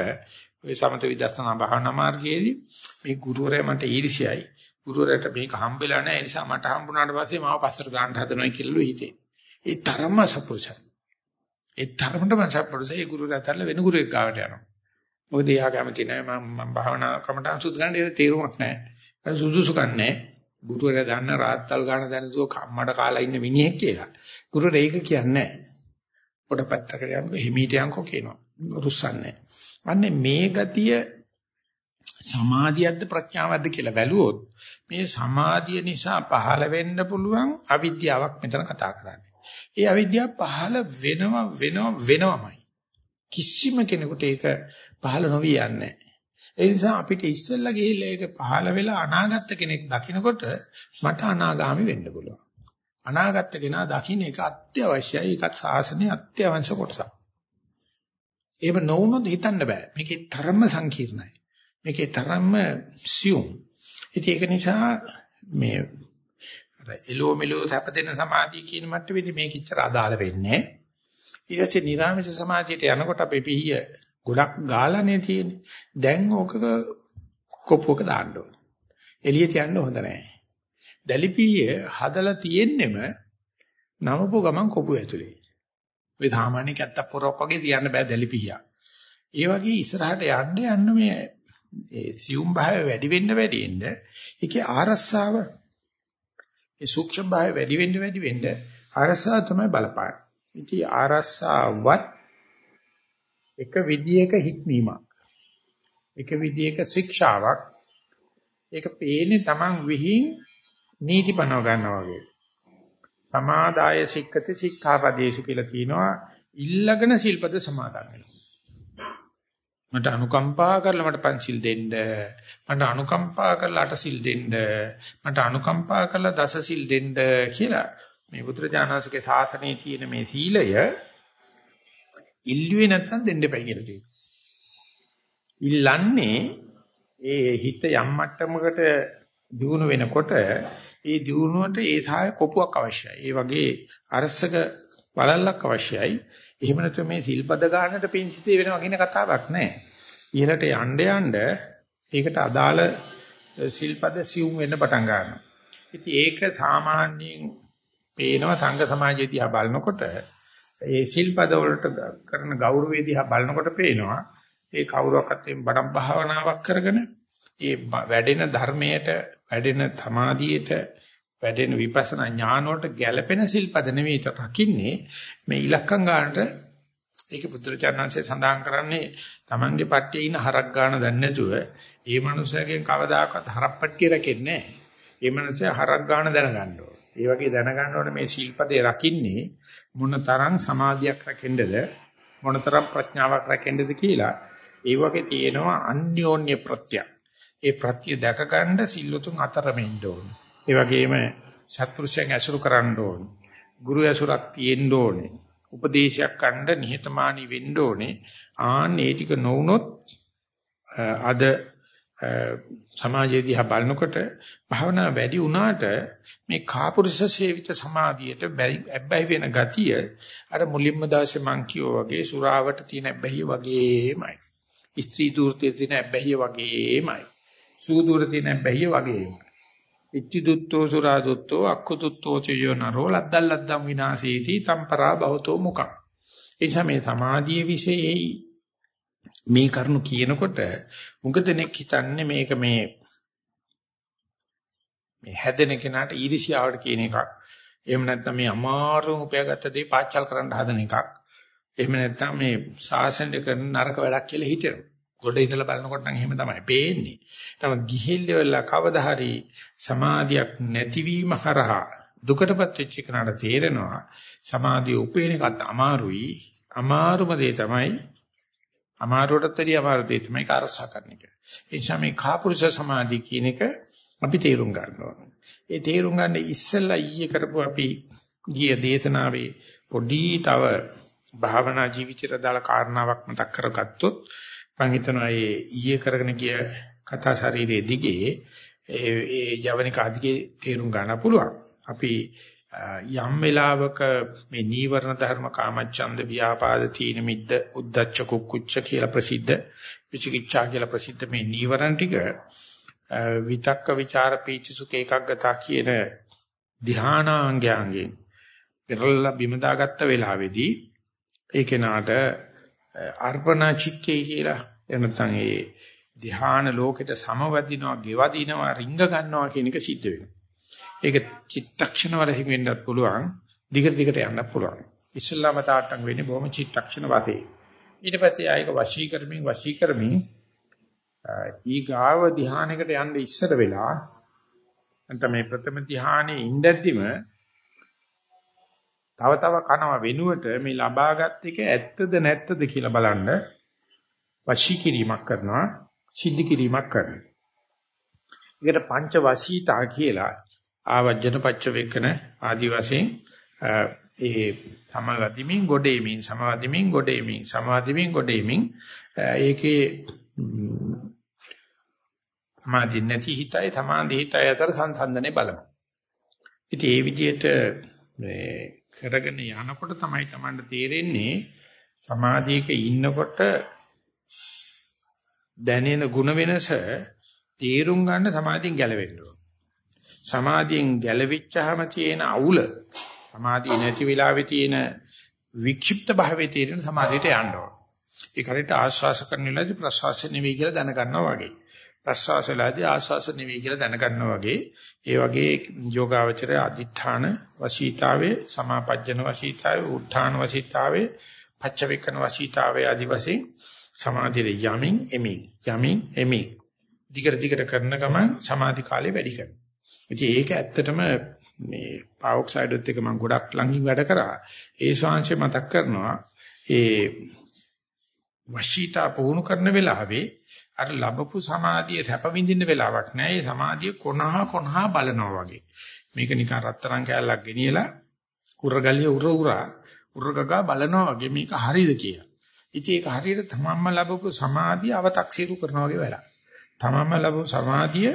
ඔය සමත විදර්ශනා භාවනා මාර්ගයේදී මේ ගුරුවරයා මට ඊර්ෂ්‍යයි. ගුරුවරයාට මේක හම්බෙලා නැහැ. ඒ නිසා මට හම්බුණාට පස්සේ මාව පස්සට දාන්න හදනවා කියලා හිතේ. ඒ තරම්ම සපුරුසයි. ඒ තරමටම සපුරුසයි ඒ ගුරුවරයා තරල වෙන ගුරුවෙක් ගාවට යනවා. මොකද එයා කැමති නැහැ මම මම භාවනා කමටහන් සුදු ගන්න ඒක තේරුමක් නැහැ. ඒක සුදුසුකම් නැහැ. ගුරුවරයා දන්න රාත්තල් ගන්න දැනසෝ කම්මඩ කාලා ඉන්න මිනිහෙක් කියලා. ගුරුවරයා ඒක කියන්නේ නැහැ. පොඩ පැත්තකට යනකො හිමීට යනකො කියනවා. රුස්සන්නේ. අන්නේ මේ ගතිය සමාධියක්ද ප්‍රඥාවක්ද කියලා බැලුවොත් මේ සමාධිය නිසා පහළ වෙන්න පුළුවන් අවිද්‍යාවක් මෙතන කතා කරන්නේ. ඒ අවිද්‍යාව පහළ වෙනව වෙනව වෙනවමයි. කිසිම කෙනෙකුට ඒක පහළ නොවි යන්නේ ඒ නිසා අපිට ඉස්සෙල්ලා ගිහිල්ලා ඒක පහළ වෙලා අනාගත කෙනෙක් දකිනකොට මට අනාගාමි වෙන්න පුළුවන්. අනාගත කෙනා දකින්න එක අත්‍යවශ්‍යයි. ඒකත් සාසනයේ අත්‍යවශ්‍ය කොටසක්. එහෙම නොවුනොත් හිතන්න බෑ. මේකේ තරම්ම සංකීර්ණයි. මේකේ තරම්ම සියුම්. ඉතින් ඒක නිසා මේ එලෝ මෙලෝ සැපදෙන සමාධිය කියන මට්ටමේදී මේක ඉච්චර අදාළ වෙන්නේ ඊට පස්සේ නිරාමිෂ සමාධියට යනකොට අපේ පිහිය ගොඩක් ගාලානේ තියෙන්නේ දැන් ඕකක කොපුවක දාන්න ඕන එළිය තියන්න හොඳ නැහැ දැලිපිය හදලා තියෙන්නෙම නමපු ගමන් කොපුව ඇතුලේ ඔය සාමාන්‍ය කැත්තක් පොරක් වගේ තියන්න බෑ දැලිපිය ඒ වගේ ඉස්සරහට යන්න යන්න මේ ඒ සියුම් භාවය වැඩි වෙන්න වැඩි වෙන්න ඒකේ ආරස්සාව ඒ සූක්ෂම භාවය වැඩි වෙන්න වැඩි වෙන්න ආරස්සාව තමයි බලපාන්නේ. ඉතින් ආරස්සාවත් එක විදියක හික්මීමක්. එක විදියක ශික්ෂාවක්. ඒක පේන්නේ Taman විහිං නීති පනව ගන්නවා වගේ. සමාදාය සික්කති සික්ඛාපදේශු කියලා කියනවා ඉල්ලගෙන සිල්පද සමාදන් වෙනවා. මට අනුකම්පා කරලා මට පන්සිල් දෙන්න මට අනුකම්පා කරලා අටසිල් දෙන්න මට අනුකම්පා කරලා දසසිල් දෙන්න කියලා මේ බුදුරජාණන්සේගේ ශාසනයේ තියෙන මේ සීලය ඉල්ලුවේ නැත්නම් දෙන්න එපයි කියලා කියනවා. ඉල්ලන්නේ ඒ හිත යම් මට්ටමකට දියුණු වෙනකොට ඒ දියුණුවට ඒ සාය කොපුවක් අවශ්‍යයි. ඒ වගේ අරසක බලල්ලක් අවශ්‍යයි. එහෙම නැත්නම් මේ සිල්පද ගන්නට පිංසිතේ වෙනවා කියන කතාවක් නැහැ. ඉහළට යන්න යන්න ඒකට අදාළ සිල්පද සිවුම් වෙන්න පටන් ගන්නවා. ඉතින් ඒක සාමාන්‍යයෙන් පේනවා සංඝ සමාජයේ දිහා බලනකොට ඒ සිල්පද වලට කරන ගෞරවය දිහා බලනකොට පේනවා ඒ කවුරක්වත් මේ බඩම් භාවනාවක් කරගෙන ඒ වැඩෙන ධර්මයට වැඩෙන සමාධියට වැඩෙන විපස්සනා ඥාන වලට ගැළපෙන සිල්පද නෙවෙයි රකින්නේ මේ ඉලක්කම් ගන්නට ඒක පුත්‍රචාරණංශය සඳහන් කරන්නේ Tamange පට්ටියේ ඉන්න හරක් ගන්න දන්නේ නැතුව ඒ මනුස්සයාගෙන් කවදාකවත් හරප්පට්ටිය රැකෙන්නේ නැහැ. ඒ මනුස්සයා හරක් ගන්න දැනගන්න ඕන. ඒ වගේ දැනගන්න ඕනේ මේ ශීල්පදේ රකින්නේ මොනතරම් සමාධියක් රැකෙන්නද මොනතරම් ප්‍රඥාවක් රැකෙන්නද කියලා ඒ වගේ තියෙනවා අන්‍යෝන්‍ය ප්‍රත්‍ය. ඒ ප්‍රත්‍ය දැක ගන්න සිල්ලුතුන් අතරම ඉන්න ඕනේ. ඒ වගේම සත්පුරුෂයන් ඇසුරු කරන්න ඕනේ. ගුරු ඇසුරක් තියෙන්න ඕනේ. උපදේශයක් ගන්න නිහතමානී වෙන්න ඕනේ. ආන් ඒ ටික නොවුනොත් අද සමාජයේ දිහා බලනකොට භාවනා වැඩි වුණාට මේ කාපුරුෂ සේවිත සමාධියට ඇබ්බැහි වෙන ගතිය අර මුලින්ම දාසේ මං කියෝ වගේ සුරාවට තියෙන ඇබ්බැහිය වගේමයි. ස්ත්‍රී දූර්තයේ තියෙන ඇබ්බැහිය වගේමයි. සූදුර තියෙන ඇබ්බැහිය වගේමයි. ඉච්චි දුත්තෝ සුරා දුත්තෝ අක්ඛු දුත්තෝ චයෝ නරෝ ලද්දල් ලද්දම් විනාශේති තම්පරා භවතෝ මුඛං. එනිසා මේ සමාධියේ විශේෂයි මේ කරුණු කියනකොට මුග දෙනෙක් හිතන්නේ මේක මේ මේ හැදෙන කෙනාට ඊර්ෂ්‍යාවට කියන එකක්. එහෙම නැත්නම් මේ අමාරුම උපයාගත්ත දේ පාච්චල් කරන්න හදන එකක්. එහෙම නැත්නම් මේ සාසනෙ කරන නරක වැඩක් කියලා හිතෙනවා. ගොඩ ඉඳලා බලනකොට නම් එහෙම තමයි පේන්නේ. තම ගිහිල්ලා කවදා හරි සමාධියක් නැතිවීම හරහා දුකටපත් වෙච්ච කෙනාට තේරෙනවා සමාධිය උපේන එකත් අමාරුයි. අමාරුම දේ තමයි අමාරුවටත් වැඩිය අමාරු දේ තමයි කාර්යසා කරන එක. ඒ නිසා මේ කාපුරුෂ සමාධිය කියන එක අපි තේරුම් ගන්න ඕනේ. ඒ තේරුම් ගන්න ඉස්සෙල්ලා ඊයේ කරපු අපි ගිය දේශනාවේ පොඩි තව භාවනා ජීවිතයට දාලා කාරණාවක් මතක් කරගත්තොත් මම හිතනවා මේ ඊයේ කරගෙන ගිය කතා ශරීරයේ දිගේ ඒ ඒ ජවනික අධිකේ තේරුම් ගන්න පුළුවන්. අපි යම් වෙලාවක මේ නීවරණ ධර්ම කාමච්ඡන්ද ව්‍යාපාද තීන මිද්ද උද්දච්ච කුක්කුච්ච කියලා ප්‍රසිද්ධ විචිකිච්ඡා කියලා ප්‍රසිද්ධ මේ නීවරණ ටික විතක්ක ਵਿਚාර පීචි සුඛ ඒකග්ගතා කියන ධානාංගයන්ගෙන් පෙරලා බිම දාගත්ත වෙලාවේදී ඒ කෙනාට අර්පණා චිත්තේ කියලා එනතන් ඒ ධ්‍යාන ලෝකෙට සමවදිනවා, ගෙවදිනවා, රිංග ගන්නවා කියන එක සිද්ධ වෙනවා. ඒක චිත්තක්ෂණ වල හිමෙන්නත් පුළුවන්, දිගට දිගට යන්නත් පුළුවන්. ඉස්ලාම තාට්ටම් වෙන්නේ බොහොම චිත්තක්ෂණ වාතේ. ඊට පස්සේ ආයක වශී කරමින් වශී කරමින් ඊගාව ධ්‍යානයකට යන්න ඉස්සර වෙලා නැත්නම් මේ ප්‍රථම ධ්‍යානයේ ඉඳද්දිම තව තව කනව වෙනුවට මේ ලබාගත් එක ඇත්තද නැත්තද කියලා බලන්න වශී කිරීමක් කරනවා සිද්ධ කිරීමක් කරනවා. ඒකට පංච වශීතා කියලා ආවජන පච්ච වේකන ආදි වශයෙන් ඒ සමාධිමින් ගොඩේමින් සමාධිමින් ගොඩේමින් සමාධිමින් ගොඩේමින් ඒකේ සමාධි නැති හිතයි සමාධි හිතයි අතර සංසන්දනේ බලමු. ඉතින් ඒ විදිහට මේ කරගෙන යනකොට තමයි Tamanට තේරෙන්නේ සමාධියක ඉන්නකොට දැනෙන ಗುಣ වෙනස තේරුම් ගන්න සමාධියෙන් ගැලවෙන්න ඕන. සමාධියෙන් ගැලවිච්චාම තියෙන අවුල සමාධිය නැති වෙලාවේ තියෙන වික්ෂිප්ත භාවයේ තියෙන සමාධියට යන්න ඕන. ඒ කරේට ආශ්වාස කරන වෙලාවේදී ප්‍රශ්වාස නෙවෙයි කියලා දැනගන්නවා වගේ. ප්‍රශ්වාසලාදී ආශ්වාස නෙවෙයි කියලා දැනගන්නවා වගේ ඒ වගේ යෝගාවචරය අදිඨාන වශීතාවේ සමාපජ්ජන වශීතාවේ උත්ථාන වශීතාවේ පච්චවේකන වශීතාවේ ආදි වශයෙන් සමාධියේ යමින් එමින් යමින් එමින් දිගට දිගට කරන ගමන් සමාධි කාලය වැඩි කරනවා. ඉතින් ඒක ඇත්තටම මේ පාවොක්සයිඩ්ත් එක මම ගොඩක් ළඟින් වැඩ කරා. ඒ ශාංශය මතක් කරනවා ඒ වශීතා පුහුණු කරන වෙලාවේ අර ලැබපු සමාධිය තැප විඳින්න වෙලාවක් නෑ. ඒ සමාධිය කොනහ කොනහ බලනවා වගේ. මේක නිකන් රත්තරන් කෑල්ලක් ගෙනියලා උරගලිය උර උරා උරගගා බලනවා වගේ මේක හරියද කියලා. ඉතින් ඒක හරියට තමන්ම ලැබපු සමාධිය අව탁සීරු කරනවා වගේ වැඩක්. තමන්ම ලැබපු සමාධිය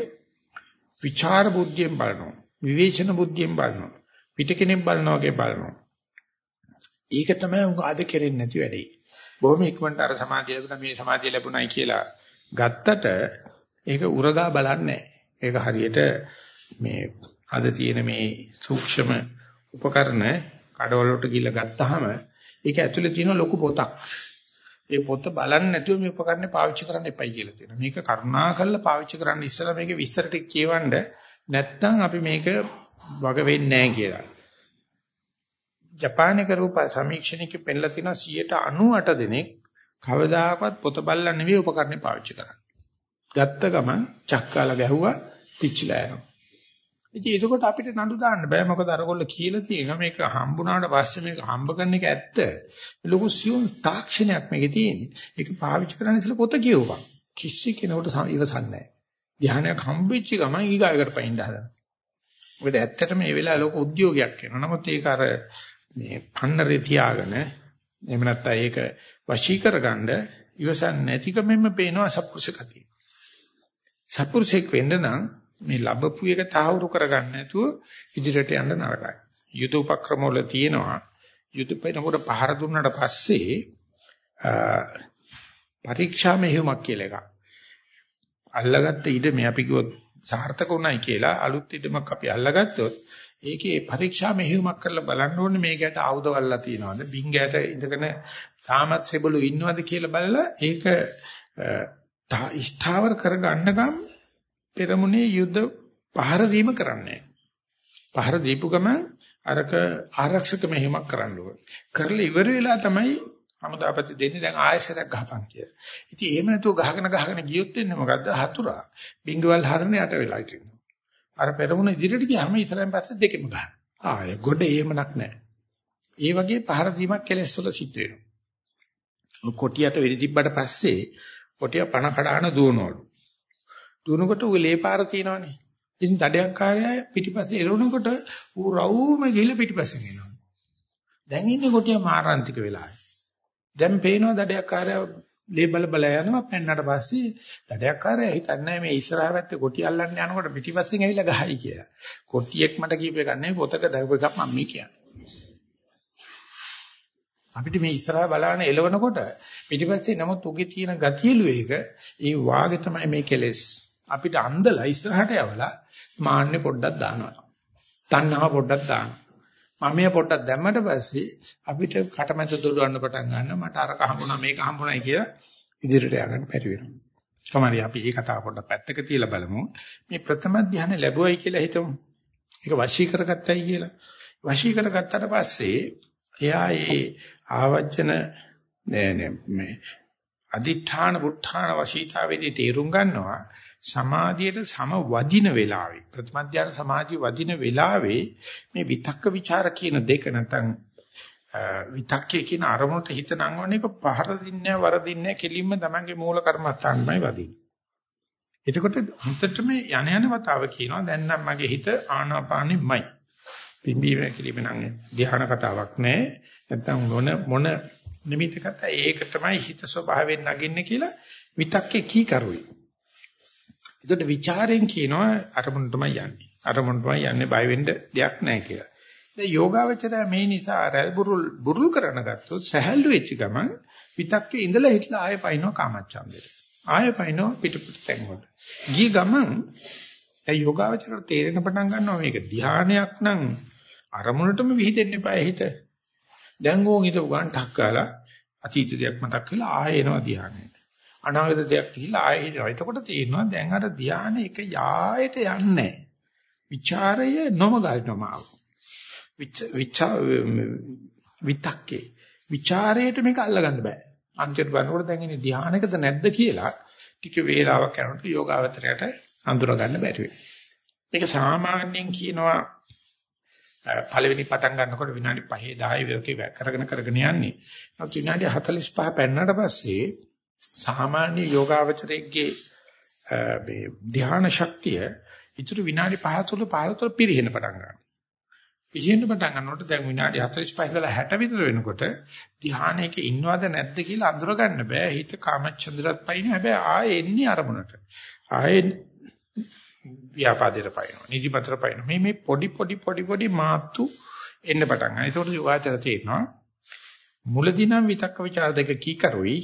විචාර බුද්ධියෙන් බලනවා. විවේචන බුද්ධියෙන් බලනවා. පිට කෙනෙක් බලනවා වගේ බලනවා. ඒක තමයි උංග අද කෙරෙන්නේ නැති වැඩේ. බොහොම ඉක්මනට අර සමාධිය ලැබුණා මේ සමාධිය ලැබුණයි කියලා ගත්තට ඒක උරගා බලන්නේ ඒක හරියට මේ අද තියෙන මේ සූක්ෂම උපකරණ කඩවල වලට ගිහිල්ලා ගත්තාම ඒක ඇතුලේ තියෙන ලොකු පොතක්. ඒ පොත බලන්නේ නැතුව මේ උපකරණේ පාවිච්චි කරන්න එපයි කියලා තියෙනවා. මේක කරුණාකරලා පාවිච්චි කරන්න ඉස්සලා මේකේ විස්තර ටික කියවන්න නැත්නම් අපි මේක වග වෙන්නේ නැහැ කියලා. ජපානයේ කරපු සමීක්ෂණයක පෙන්නලා තියෙනවා 98 දෙනෙක් කවදාකවත් පොත බලලා නෙවෙයි උපකරණේ පාවිච්චි කරන්නේ. ගත්ත ගමන් චක්කාලා ගැහුවා පිච්චිලා යනවා. ඉතින් ඒකකොට අපිට නඩු දාන්න බෑ මොකද අරගොල්ල කියලා තියෙනවා මේක හම්බුනාට පස්සේ මේක හම්බ කරන එක ඇත්ත. ලොකු සියුම් තාක්ෂණයක් මේකේ තියෙන්නේ. ඒක පාවිච්චි කරන්න ඉස්සෙල්ලා පොත කියවපන්. කිසි කෙනෙකුට ඉවසන්නේ නැහැ. ධානයක් හම්බෙච්ච ගමන් ඊගායකට පයින් හදනවා. මොකද ඇත්තටම මේ වෙලාවේ ලෝක උද්‍යෝගයක් වෙනවා. නමුත් ඒක අර මේ පන්නරේ තියාගෙන එහෙම නැත්නම් ඒක වශී කරගන්න ඉවසන් නැතිකමෙන්න පේනවා සත්පුරුෂ කතිය. සත්පුරුෂෙක් වෙන්න නම් මේ ලැබපු එක තහවුරු කරගන්න නැතුව ඉදිරියට යන්න නරකයි. යුද උපක්‍රම වල තියෙනවා යුද පෙනකොට පහර දුන්නාට පස්සේ පරීක්ෂා මෙහෙයුමක් කියලා එකක්. අල්ලගත්ත ඉඩ මේ අපි කිව්වොත් සාර්ථක උනායි කියලා අලුත් ඉදමක් අපි අල්ලගත්තොත් ඒකේ පරීක්ෂා මෙහෙයුමක් කරලා බලන්න ඕනේ මේකට ආයුධ වල්ලා තියනවාද බින්ගයට ඉඳගෙන සාමත් සෙබළු ඉන්නවද කියලා බලලා ඒක ස්ථාවර කරගන්නකම් පෙරමුණේ යුද්ධ පහර දීම කරන්නේ පහර දීපු ගමන් අරක ආරක්ෂක මෙහෙයුමක් කරන්න ඕනේ කරලා ඉවර වෙලා තමයි හමුදාපති දෙන්නේ දැන් ආයෙසරක් ගහපන් කියලා. ඉතින් එහෙම නැතුව ගහගෙන ගහගෙන ගියොත් වෙන්නේ මොකද්ද? හතුරා. බින්ගවල් හරන යට වෙලා ඉතිනවා. අර පෙරමුණ ඉදිරියට ගියාම ඉතරෙන් පස්සේ දෙකෙම ගන්න. ආය ගොඩ එහෙමනක් නැහැ. ඒ වගේ පහර දීමක් කෙලස් වල සිද්ධ වෙනවා. කොටියට වෙඩි තිබ්බට පස්සේ කොටිය පණ කඩාන දුවනවලු. දුවනකොට ඌ ලේපාර තියනවනේ. ඉතින් දඩයක් කාර්යය පිටිපස්සේ එරවනකොට ඌ රවුම ගිහලා පිටිපස්සෙන් එනවා. දැන් ඉන්නේ කොටිය මාරාන්තික වෙලාවේ. දැන් පේනවා දඩයක්කාරය ලේ බල බල යනවා පෙන්නට පස්සේ දඩයක්කාරය හිතන්නේ මේ ඉස්සරහ පැත්තේ කොටි අල්ලන්න යනකොට පිටිපස්සෙන් ඇවිල්ලා ගහයි කියලා. කොටියෙක් මට කියප එකක් නෙවෙයි පොතක දකපු එකක් මම මේ කියන්නේ. අපිට මේ ඉස්සරහ බලන එලවනකොට පිටිපස්සේ නමුත් උගේ තියෙන ගතියලු එක ඒ වාගේ තමයි මේ කෙලෙස්. අපිට අන්දලා ඉස්සරහට යවලා මාන්නේ පොඩ්ඩක් දානවා. තණ්හාව පොඩ්ඩක් දානවා. මමිය පොට්ටක් දැම්මට පස්සේ අපිට කටමැද දොඩවන්න පටන් ගන්නවා මට අරක හම්බුණා මේක හම්බුණායි කියලා ඉදිරියට යන්න බැරි වෙනවා. කොහමද අපි මේ කතාව පොඩ්ඩක් පැත්තක තියලා බලමු. මේ ප්‍රථම ධ්‍යාන ලැබුවයි කියලා හිතමු. ඒක වශී කරගත්තයි කියලා. වශී කරගත්තට පස්සේ එයා ඒ ආවජන නෑ නෑ මේ අදිඨාන බුද්ධාන වශීතාවේදී තේරුම් ගන්නවා සමාධියට සම වදින වෙලාවේ ප්‍රථම ධ්‍යාන සමාධිය වදින වෙලාවේ මේ විතක්ක ਵਿਚාර කියන දෙක නැත්නම් විතක්කේ කියන අරමුණට හිත නංවන එක පහර දින්නේ වරදින්නේ කෙලින්ම තමන්ගේ මූල කර්මස්ථානමයි වදින්නේ. එතකොට හුත්තටම යන යන වතාව කියනවා දැන් නම් මගේ හිත ආනාපානෙමයි. පිම්බීම කෙලින්ම නම් ධ්‍යාන කතාවක් නෑ. නැත්නම් මොන මොන නිමිතකට ඒක තමයි හිත ස්වභාවයෙන් නගින්නේ කියලා විතක්කේ කී කරුයි. එතකොට ਵਿਚාරයෙන් කියනවා අරමුණටමයි යන්නේ. අරමුණටමයි යන්නේ බය වෙන්න දෙයක් නැහැ කියලා. දැන් යෝගාවචරය මේ නිසා රැල් බුරුල් බුරුල් කරන ගත්තොත් සහැල්ලු වෙච්ච ගමන් විතක්කේ ඉඳලා හිටලා ආයෙ පයින්නවා කාමච්ඡන්දෙට. ආයෙ පයින්නවා පිටපිට තැන් වලට. ගිය ගමන් ඒ යෝගාවචරයට තේරෙන පටන් ගන්නවා මේක ධානයක් නම් අරමුණටම විහිදෙන්න එපා හිත. දැන් ඕන් හිත උගන් ටක් කාලා අතීත දෙයක් මතක් වෙලා ආයෙ එනවා ධානය. අනාගත දෙයක් ගිහිලා ආයෙ හිටිනවා. එතකොට තේරෙනවා දැන් අර ධානය එක යායට යන්නේ විචාරය නොමගල්නමාව. විචා විතක්කේ විචාරයට මේක අල්ලගන්න බෑ. අන්තිමට බලනකොට දැන් ඉන්නේ ධානයකද නැද්ද කියලා ටික වේලාවක් යනකොට යෝගාවතරයට අඳුර ගන්න බැරි වෙනවා. මේක සාමාන්‍යයෙන් කියනවා පළවෙනි පටන් ගන්නකොට විනාඩි 5 10 විතර කරගෙන කරගෙන යන්නේ. නමුත් විනාඩි 45 පෙන්නට පස්සේ සාමාන්‍ය යෝගාවචරයේ මේ ධ්‍යාන ශක්තිය ඉතුරු විනාඩි 5 තුළ 15 තුළ පිරෙහෙන පටන් ගන්නවා. පිරෙහෙන පටන් ගන්නකොට දැන් විනාඩි 45 ඉඳලා 60 විතර වෙනකොට ධ්‍යානයක ඉන්නවද නැද්ද කියලා අඳුර ගන්න බෑ. හිත කාමචන්ද්‍රත් පයින් හැබැයි ආයේ එන්නේ අරමුණට. ආයේ ව්‍යාපාදයට පයින්නවා. නිදිමතට පයින්නවා. මේ මේ පොඩි පොඩි පොඩි පොඩි මාතු එන්න පටන් ගන්නවා. ඒකට යෝගාචර තේරෙනවා. මුලදී නම් විතක්ක ਵਿਚාර දෙක කී කරුයි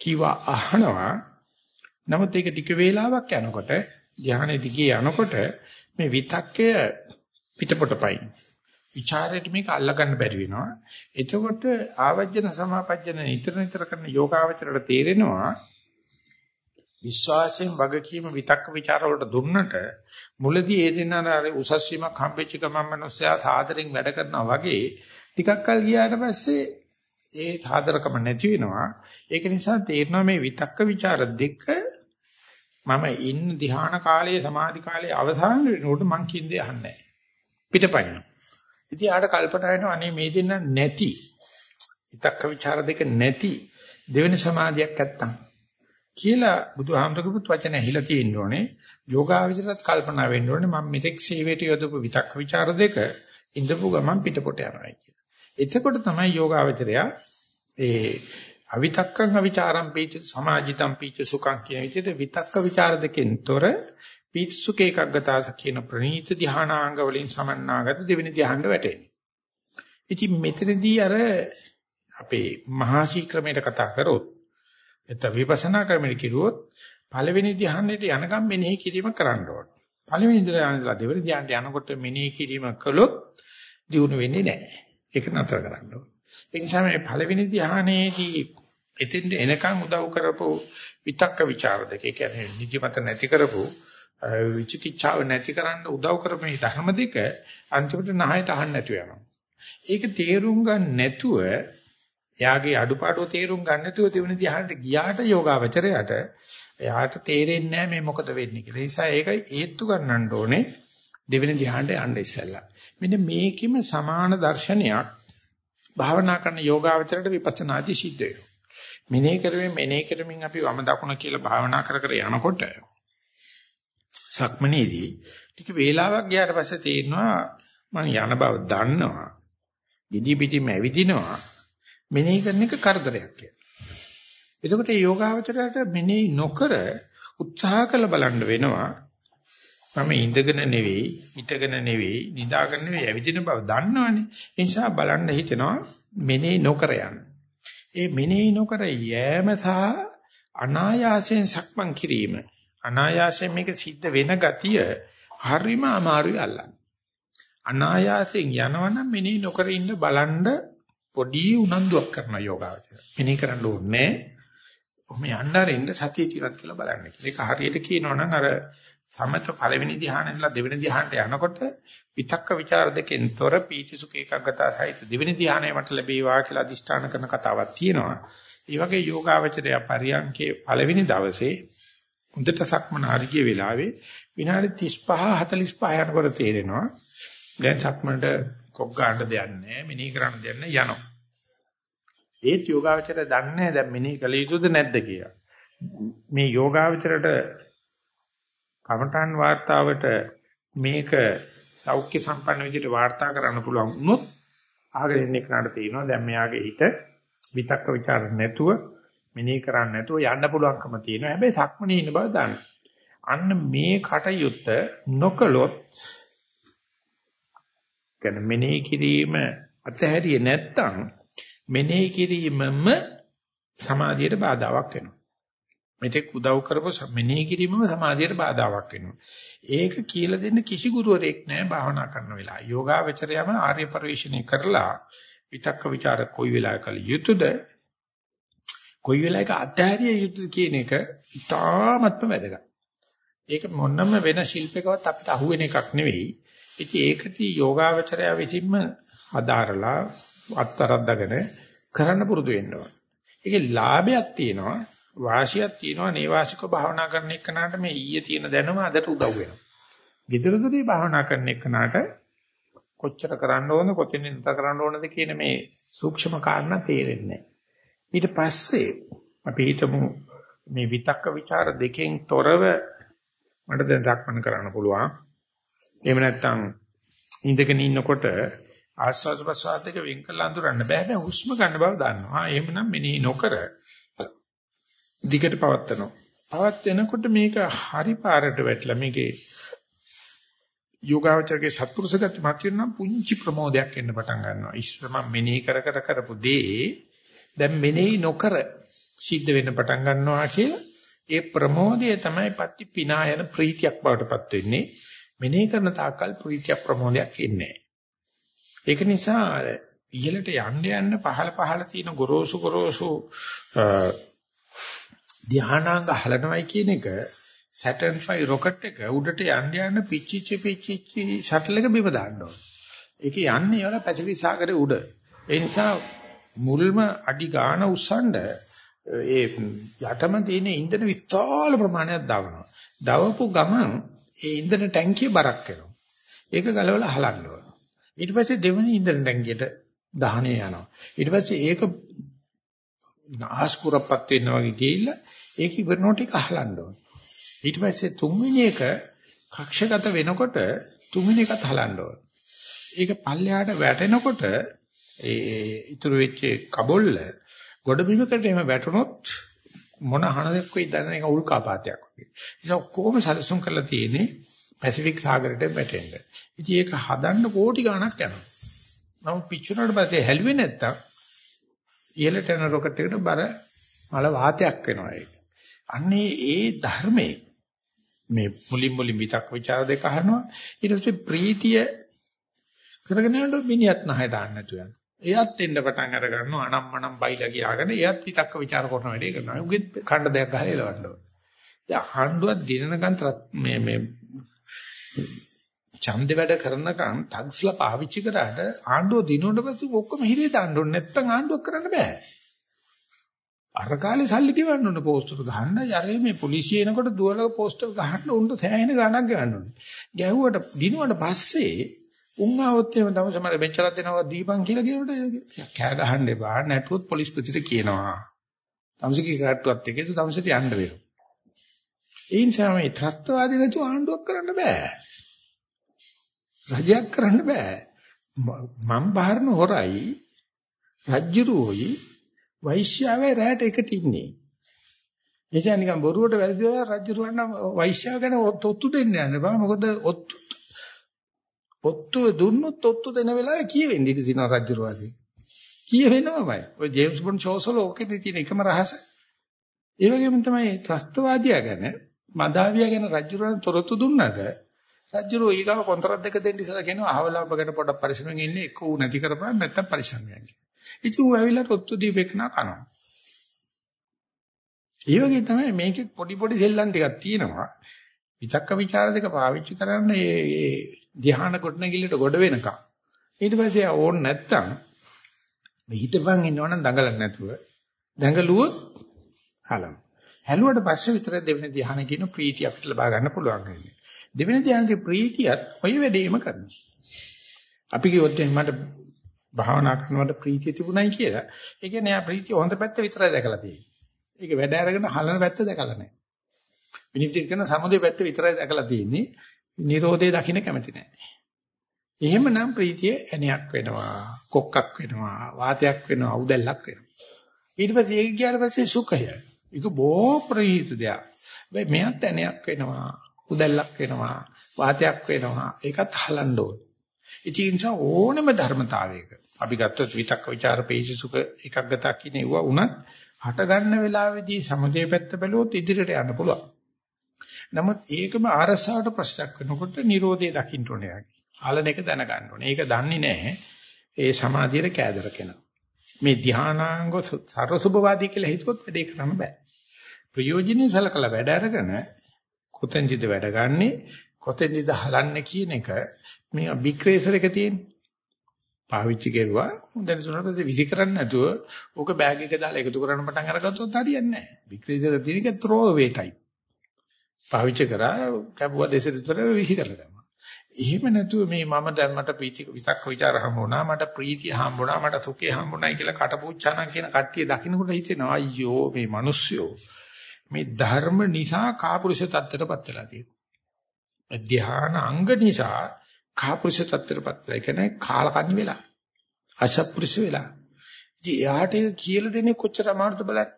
කිවා අහනවා. නමුත් ඒක ටික වේලාවක් යනකොට ධානයේ දිගේ යනකොට මේ විතක්කය පිටපොටපයින්. ਵਿਚාරයට මේක අල්ලගන්න බැරි වෙනවා. එතකොට ආවජන සමාපජන නිතර නිතර කරන යෝගාවචරයට තේරෙනවා විශ්වාසයෙන් වගකීම විතක්ක ਵਿਚාර වලට දුන්නට මුලදී ඒ දෙන්නා අර උසස් වීමක් හම්බෙච්ච ගමන් මිනිස්සයා සාදරෙන් වැඩ කරනවා වගේ ටිකක් කල් ගියාට පස්සේ ඒ සාධරකම නැති වෙනවා. ඒක නිසා තේරෙනවා මේ විතක්ක ਵਿਚාර දෙක මම ඉන්න ධ්‍යාන කාලයේ සමාධි කාලයේ අවසාන වෙනකොට මං කියන දේ අහන්නේ නැහැ. පිටපයින්. ඉතින් ආට කල්පනා වෙනවා අනේ මේ දෙන්න නැති. විතක්ක ਵਿਚාර දෙක නැති දෙවෙනි සමාධියක් නැත්තම් කියලා බුදුහාමුදුරුවෝ වචන ඇහිලා තියෙන්න ඕනේ. යෝගාවචරත් කල්පනා වෙන්න ඕනේ මම මෙතෙක් සීවේට යොදපු විතක්ක ਵਿਚාර දෙක ඉඳපු ගමන් පිටපොට යනවා කියලා. එතකොට තමයි යෝගාවචරය ඒ අවිතක්කං අවිචාරම් පීච සමාජිතම් පීච සුඛං කියන විදිහට විතක්ක ਵਿਚාර දෙකෙන් තොර පීච සුඛ ඒකග්ගතාස කියන ප්‍රණීත ධානාංග වලින් සමන්නාගත දෙවෙනි ධානයට වැටෙන්නේ. ඉතින් මෙතනදී අර අපේ මහාශී ක්‍රමයට කතා කරොත් එත විපස්සනා ක්‍රමයට කිරුවොත් පළවෙනි ධ්‍යානෙට යනකම් මෙනෙහි කිරීම කරන්න ඕන. පළවෙනි ධ්‍යානෙලා දෙවෙනි ධ්‍යානට යනකොට මෙනෙහි කිරීම කළොත් දියුණු වෙන්නේ නැහැ. ඒක නතර කරන්න ඕන. ඒ නිසා මේ පළවෙනි ධ්‍යානයේදී එතෙන්ට එනකන් උදව් කරපු විතක්ක ਵਿਚාර දෙක. ඒ කියන්නේ නිදිමත නැති කරපු විචිකිච්ඡාව නැති කරන්න උදව් කරපු මේ ධර්ම දෙක අන්තිමට නහයට අහන්න නැතුව යනවා. ඒක තේරුම් ගන්න නැතුව එයාගේ අඩුපාඩුව තේරුම් ගන්න නැතුව දෙවෙනි ධ්‍යානට ගියාට යෝගාවචරයට එයාට තේරෙන්නේ නැහැ මේ මොකද වෙන්නේ කියලා. ඒ නිසා ඒක ඒත්තු ගන්නන්න ඕනේ දෙවෙනි ධ්‍යානට යන්න ඉස්සෙල්ලා. මෙන්න මේකෙම සමාන දර්ශනයක් භාවනා කරන යෝගාවචරයට විපස්සනාදී සිද්ධ වෙනවා. මෙනෙහි කරමින් මෙනෙහි කරමින් අපි වම දකුණ කියලා භාවනා කර කර යනකොට සක්මනේදී ටික වේලාවක් ගියාට පස්සේ තේරෙනවා මම යන බව දන්නවා. gidi pitima ඇවිදිනවා. මෙනෙහි කරන එක කරදරයක් කියලා. එතකොට මේ යෝගාවචරයට මෙනෙහි නොකර උත්සාහ කළ බලන්න වෙනවා. මම ඉඳගෙන නෙවෙයි, හිටගෙන නෙවෙයි, නිදාගෙන නෙවෙයි ඇවිදින බව දන්නවනේ. ඒ නිසා බලන්න හිතෙනවා මෙනෙහි නොකර යන්න. ඒ මෙනෙහි නොකර යෑම සහ අනායාසයෙන් සක්මන් කිරීම අනායාසයෙන් මේක සිද්ධ වෙන ගතිය හරිම අමාරුයි අල්ලන්න. අනායාසයෙන් යනවනම් මෙනෙහි නොකර ඉන්න බලන්න පොඩි උනන්දුවක් කරන යෝගාවචර. මෙනෙහි කරන්න ඕනේ. ඔහොම යන්න අරින්න සතිය තියනත් කියලා බලන්න. ඒක හරියට කියනවනම් අර සමත පළවෙනි ධ්‍යානෙන්ලා දෙවෙනි ධ්‍යානට යනකොට විතක්ක ਵਿਚාර දෙකෙන් තොර පීතිසුඛ එකග්ගතා සහිත දෙවෙනි ධ්‍යානය මට ලැබේවා කියලා අදිෂ්ඨාන කරන කතාවක් තියෙනවා. ඒ වගේ යෝගාවචරය පරියන්කේ පළවෙනි දවසේ හොඳට සක්මන හරිය වෙලාවේ විනාඩි 35 45 යනකොට තේරෙනවා දැන් සක්මනට කොක් ගන්න දෙයක් නැහැ මිනී කරන්න දෙයක් නැහැ යනවා. ඒත් යෝගාවචරය දන්නේ දැන් මිනී කළ යුතුද නැද්ද කියලා. මේ යෝගාවචරයට කමඨාන් වාර්තාවට මේක සෞඛ්‍ය සම්පන්න විදිහට වාර්තා කරන්න පුළුවන් වුණොත් අහගෙන ඉන්න කෙනාට තේරෙනවා දැන් මෙයාගේ හිත විතක්ක ਵਿਚාර නැතුව මෙනෙහි කරන්නේ නැතුව යන්න පුළුවන්කම තියෙනවා. හැබැයි සක්මනේ ඉන්න බව දන්න. අන්න මේ කටයුත්ත නොකළොත් කියන මෙනෙහි කිරීම අතහැරියේ නැත්තම් මෙනෙහි කිරීමම සමාධියට බාධාවක් වෙනවා. මෙතෙක් උදව් කරපො මෙනෙහි කිරීමම සමාධියට බාධාවක් වෙනවා. ඒක කියලා දෙන්න කිසි ගුරුවරයෙක් නැහැ භාවනා කරන වෙලාව. යෝගාවචරයම ආර්ය පරිශ්‍රණය කරලා විතක්ක ਵਿਚාර කොයි වෙලාවකල යුතුයද කොයි වෙලාවක අධෛර්ය යුතුයද කියන එක ඉතාමත්ම වැදගත්. ඒක මොනම වෙන ශිල්පයකවත් අපිට අහුවෙන එකක් නෙවෙයි. ඉතින් ඒකදී යෝගාවචරය විසින්ම අදාරලා අත්තරද්දගෙන කරන්න පුරුදු වෙන්න ඕන. ඒකේ ලාභයක් තියෙනවා වාසියක් තියෙනවා නේවාසික භාවනා කරන එක්කනට මේ ඊයේ තියෙන දැනුම අදට උදව් වෙනවා. විතරදුදී භාවනා කරන එක්කනට කොච්චර කරන්න ඕනද කොතෙන් නතර කරන්න ඕනද කියන මේ සූක්ෂම කාරණා තේරෙන්නේ ඊට පස්සේ අපි හිතමු මේ විතක්ක ਵਿਚාර දෙකෙන් තොරව මට දැන් දක්මන කරන්න පුළුවන්. එහෙම නැත්නම් ඉඳගෙන ඉන්නකොට ආස්වාද ප්‍රසආද දෙක වෙන් කරලා අඳුරන්න බෑ. හැබැයි හුස්ම ගන්න බව දන්නවා. එහෙමනම් මෙනෙහි නොකර දිගට පවත්නවා. පවත්නකොට මේක හරි පාරට වැටලා මේකේ යෝගාවචරගේ සත්පුරුෂ ගති මතිනම් පුංචි ප්‍රමෝදයක් එන්න පටන් ගන්නවා. ඉස්සර මම මෙනෙහි කර කර කරපු දේ දැන් මෙනෙහි නොකර සිද්ධ වෙන්න පටන් ගන්නවා කියලා ඒ ප්‍රමෝදය තමයි පත්‍ති පිනායන ප්‍රීතියක් බවට පත් වෙන්නේ. මෙනෙහි කරන තාක්කල් ප්‍රීතිය ප්‍රමෝදයක් එන්නේ ඒක නිසා ඉහළට යන්න යන්න පහළ පහළ තියෙන ගොරෝසු ගොරෝසු ධානාංග හලනවයි කියන එක Saturn 5 rocket එක උඩට යන්න යන්න පිච්චිච්ච පිච්චිච්ච ෂටල් එක බිම දාන්න ඕන. ඒක යන්නේ වල පැසිෆික් සාගරේ උඩ. ඒ නිසා මුල්ම අඩි ගාන උස්සන්න ඒ යටම තියෙන ඉන්ධන විශාල ප්‍රමාණයක් දානවා. දවපු ගමන් ඒ ඉන්ධන ටැංකිය බරක් වෙනවා. ඒක ගලවලා හලන්න ඕන. ඊට පස්සේ දෙවෙනි ඉන්ධන ටැංකියට දහණය යනවා. ඊට පස්සේ ඒක ආස්කුරප්පත් වෙනවා වගේ ගිහිල්ලා ඒක ඉවරනොට එක අහලන්න ඕන. ඊට පස්සේ තුන්වෙනි එක කක්ෂගත වෙනකොට තුන්වෙනි එකත් හලන්න ඕන. ඒක පල්ලෙහාට වැටෙනකොට ඒ ඉතුරු වෙච්ච කබොල්ල ගොඩ බිමකට එහෙම වැටුනොත් මොන හනදක් වෙයි දන්න එක උල්කාපාතයක් වගේ. ඒක ඔක්කොම සැලසුම් කරලා තියෙන්නේ පැසිෆික් සාගරයට වැටෙන්න. ඉතින් ඒක හදන්න කෝටි ගණක් යනවා. නමුත් පිච්චුනට පස්සේ හැලුවේ නැත්තම් ඉහළට යන රොකට් එකට බර මල වාතයක් වෙනවා ඒක. අන්නේ ඒ ධර්මයේ මේ මුලින් මුලින් විතක් ਵਿਚාර දෙක අහනවා ඊට පස්සේ ප්‍රීතිය කරගෙන යනකොට මිනිහත් නැහට ආන්න නැතු යන. එයාත් එන්න පටන් අර ගන්නවා අනම්මනම් බයිලා ගියාගෙන එයාත් විතක්ක ਵਿਚාර කරන වැඩේ කරනවා. උගෙත් කණ්ඩ දෙයක් ගහලා එලවන්න ඕන. දැන් හඬුවක් දිනනකන් මේ මේ ඡන්ද වැඩ කරනකන් තක්ස්ලා පාවිච්චි කරාට ආණ්ඩුව දිනුවට පස්සේ ඔක්කොම හිරේ දාන්න ඕනේ නැත්තම් ආණ්ඩුවක් කරන්න බෑ. අර කාලේ සල්ලි ගෙවන්න ඕනේ පෝස්ටර් ගහන්න. යරේ මේ පොලිසිය එනකොට දුවල පෝස්ටර් ගහන්න උන්ට සෑහෙන ගණක් ගන්න ඕනේ. ගැහුවට දිනුවට පස්සේ උන් ආවොත් එහෙම තමයි සමහර මෙච්චරක් දෙනවා දීපන් කියලා කියනකොට කෑ ගහන්න එපා. නැටුවොත් පොලිස් ප්‍රතිට කියනවා. තමසිකී කාට්ටුවත් එකේ තමසිට යන්න වෙනවා. ඒ නිසා මේ ත්‍රස්තවාදී නැතුව ආණ්ඩුවක් කරන්න බෑ. රජයක් කරන්න බෑ. මම් බහරන හොරයි රජ්ජුරුවෝයි වෛශ්‍යාවයි රැට එකට ඉන්නේ. එනිසා නිකන් බොරුවට වැරදිලා රජ්ජුරුවන්ට වෛශ්‍යාව ගැන ඔත්තු දෙන්න යන්න බෑ. මොකද ඔත්තු ඔත්තු දුන්නොත් ඔත්තු දෙන වෙලාවේ කියවෙන්නේ ඉතින් සිනා රජ්ජුරුවාදී. කියවෙනවමයි. ඔය ජේම්ස් බොන්ඩ් ෂෝස් වල ඕකේ තියෙන එකම රහස. ඒ වගේම තමයි ත්‍රස්තවාදියා ගැන මදාවියා ගැන රජ්ජුරුවන් තොරතු දුන්නට රජුරෝ ඊගාව කොන්ත්‍රාත් දෙක දෙන්න ඉස්සලා කියනවා අහවලම්බ ගැන පොඩක් පරිස්සමෙන් ඉන්නේ එක්ක ඌ නැති කරපන් නැත්තම් පරිස්සම් යන්නේ. ඉතින් ඌ ඇවිල්ලා ඔත්තු දීපෙකනා කනවා. ඒ වගේ තමයි මේකේ පොඩි පොඩි සෙල්ලම් ටිකක් තියෙනවා. විතක්ක ਵਿਚාර දෙක පාවිච්චි කරන්න මේ ධ්‍යාන කොටනගිල්ලට ගොඩ වෙනකම්. ඊට පස්සේ ඕන් නැත්තම් මේ හිතපන් ඉන්නවනම් දඟලන්න නැතුව දඟලුවොත් හලම්. හැලුවට පස්සේ විතර දෙවෙනි ධ්‍යාන කියන ප්‍රීතිය අපිට ලබා ගන්න පුළුවන් වෙන්නේ. දෙවෙනි ධ්‍යානයේ ප්‍රීතියත් ඔය වැඩේම කරනවා. අපි කිව්වොත් මට භාවනා කරනකොට ප්‍රීතිය තිබුණයි කියලා. ඒ කියන්නේ යා ප්‍රීතිය හොඳ පැත්ත විතරයි දැකලා තියෙන්නේ. ඒක වැඩ අරගෙන හලන පැත්ත දැකලා නැහැ. විනිවිද කරන සමුදේ පැත්ත විතරයි දැකලා තියෙන්නේ. Nirodhe දකින්න කැමති නැහැ. එහෙමනම් ප්‍රීතිය ඇණයක් වෙනවා, කොක්කක් වෙනවා, වාතයක් වෙනවා, උදැල්ලක් වෙනවා. ඊට පස්සේ ඒක ගියාට පස්සේ සුඛය. ඒක බොහෝ ප්‍රීත දෙයක්. හැබැයි මෙයත් ඇණයක් වෙනවා, උදැල්ලක් වෙනවා වාතයක් වෙනවා ඒකත් හලන්න ඕන ඉතින් ඕනම ධර්මතාවයක අපි ගත්තොත් විතක්ක ਵਿਚාර පේශසුක එකක් ගතා කියන ඒවා උනත් හට ගන්න වෙලාවේදී සමුදේ පැත්ත බැලුවොත් ඉදිරියට යන්න පුළුවන් නමුත් ඒකම ආරසාවට ප්‍රශ්නයක් වෙනකොට Nirodhe දකින්න ඕනේ යකි. ආලන එක දැනගන්න ඕනේ. ඒක දන්නේ නැහැ. ඒ සමාධියට කෑදර කෙනා. මේ ධානාංග සරසුභවාදී කියලා හිතුවොත් වැඩේ කරන්න බෑ. ප්‍රයෝජනෙයි සලකලා වැඩ අරගෙන කොතෙන්ද වැඩ ගන්නෙ කොතෙන්ද හලන්නේ කියන එක මේ බිග් රේසර් එක තියෙන පාවිච්චි කරුවා හොඳට සුණාට පස්සේ විසි කරන්නේ නැතුව ඕක බෑග් එක දාලා එකතු කරන්න පටන් අරගත්තොත් හරියන්නේ නැහැ. වික්‍රේසර තියෙන එක throw away type. පාවිච්චි කරා කැපුවා දෙසට විතර විසි කරලා දැම්මා. එහෙම නැතුව මේ මම දැන් මට ප්‍රීති විතක් ਵਿਚාර හම්බ වුණා මට ප්‍රීතිය හම්බ වුණා මට සුඛය හම්බ වුණායි කියලා කටපූච්චානම් කියන කට්ටිය දකින්නකොට හිතෙනවා අයියෝ මේ මිනිස්සු මේ ධර්ම නිසා කාපුරුෂ තත්ත්වයටපත් වෙලා තියෙනවා. ධ්‍යාන අංග නිසා කාපුරුෂ තත්ත්වයටපත් වෙලා. ඒ කියන්නේ කාලකන් වෙලා. අසත්පුරුෂ වෙලා. ඉතින් එයාට ඒක කියලා දෙන්නේ කොච්චර අමාරුද බලන්න.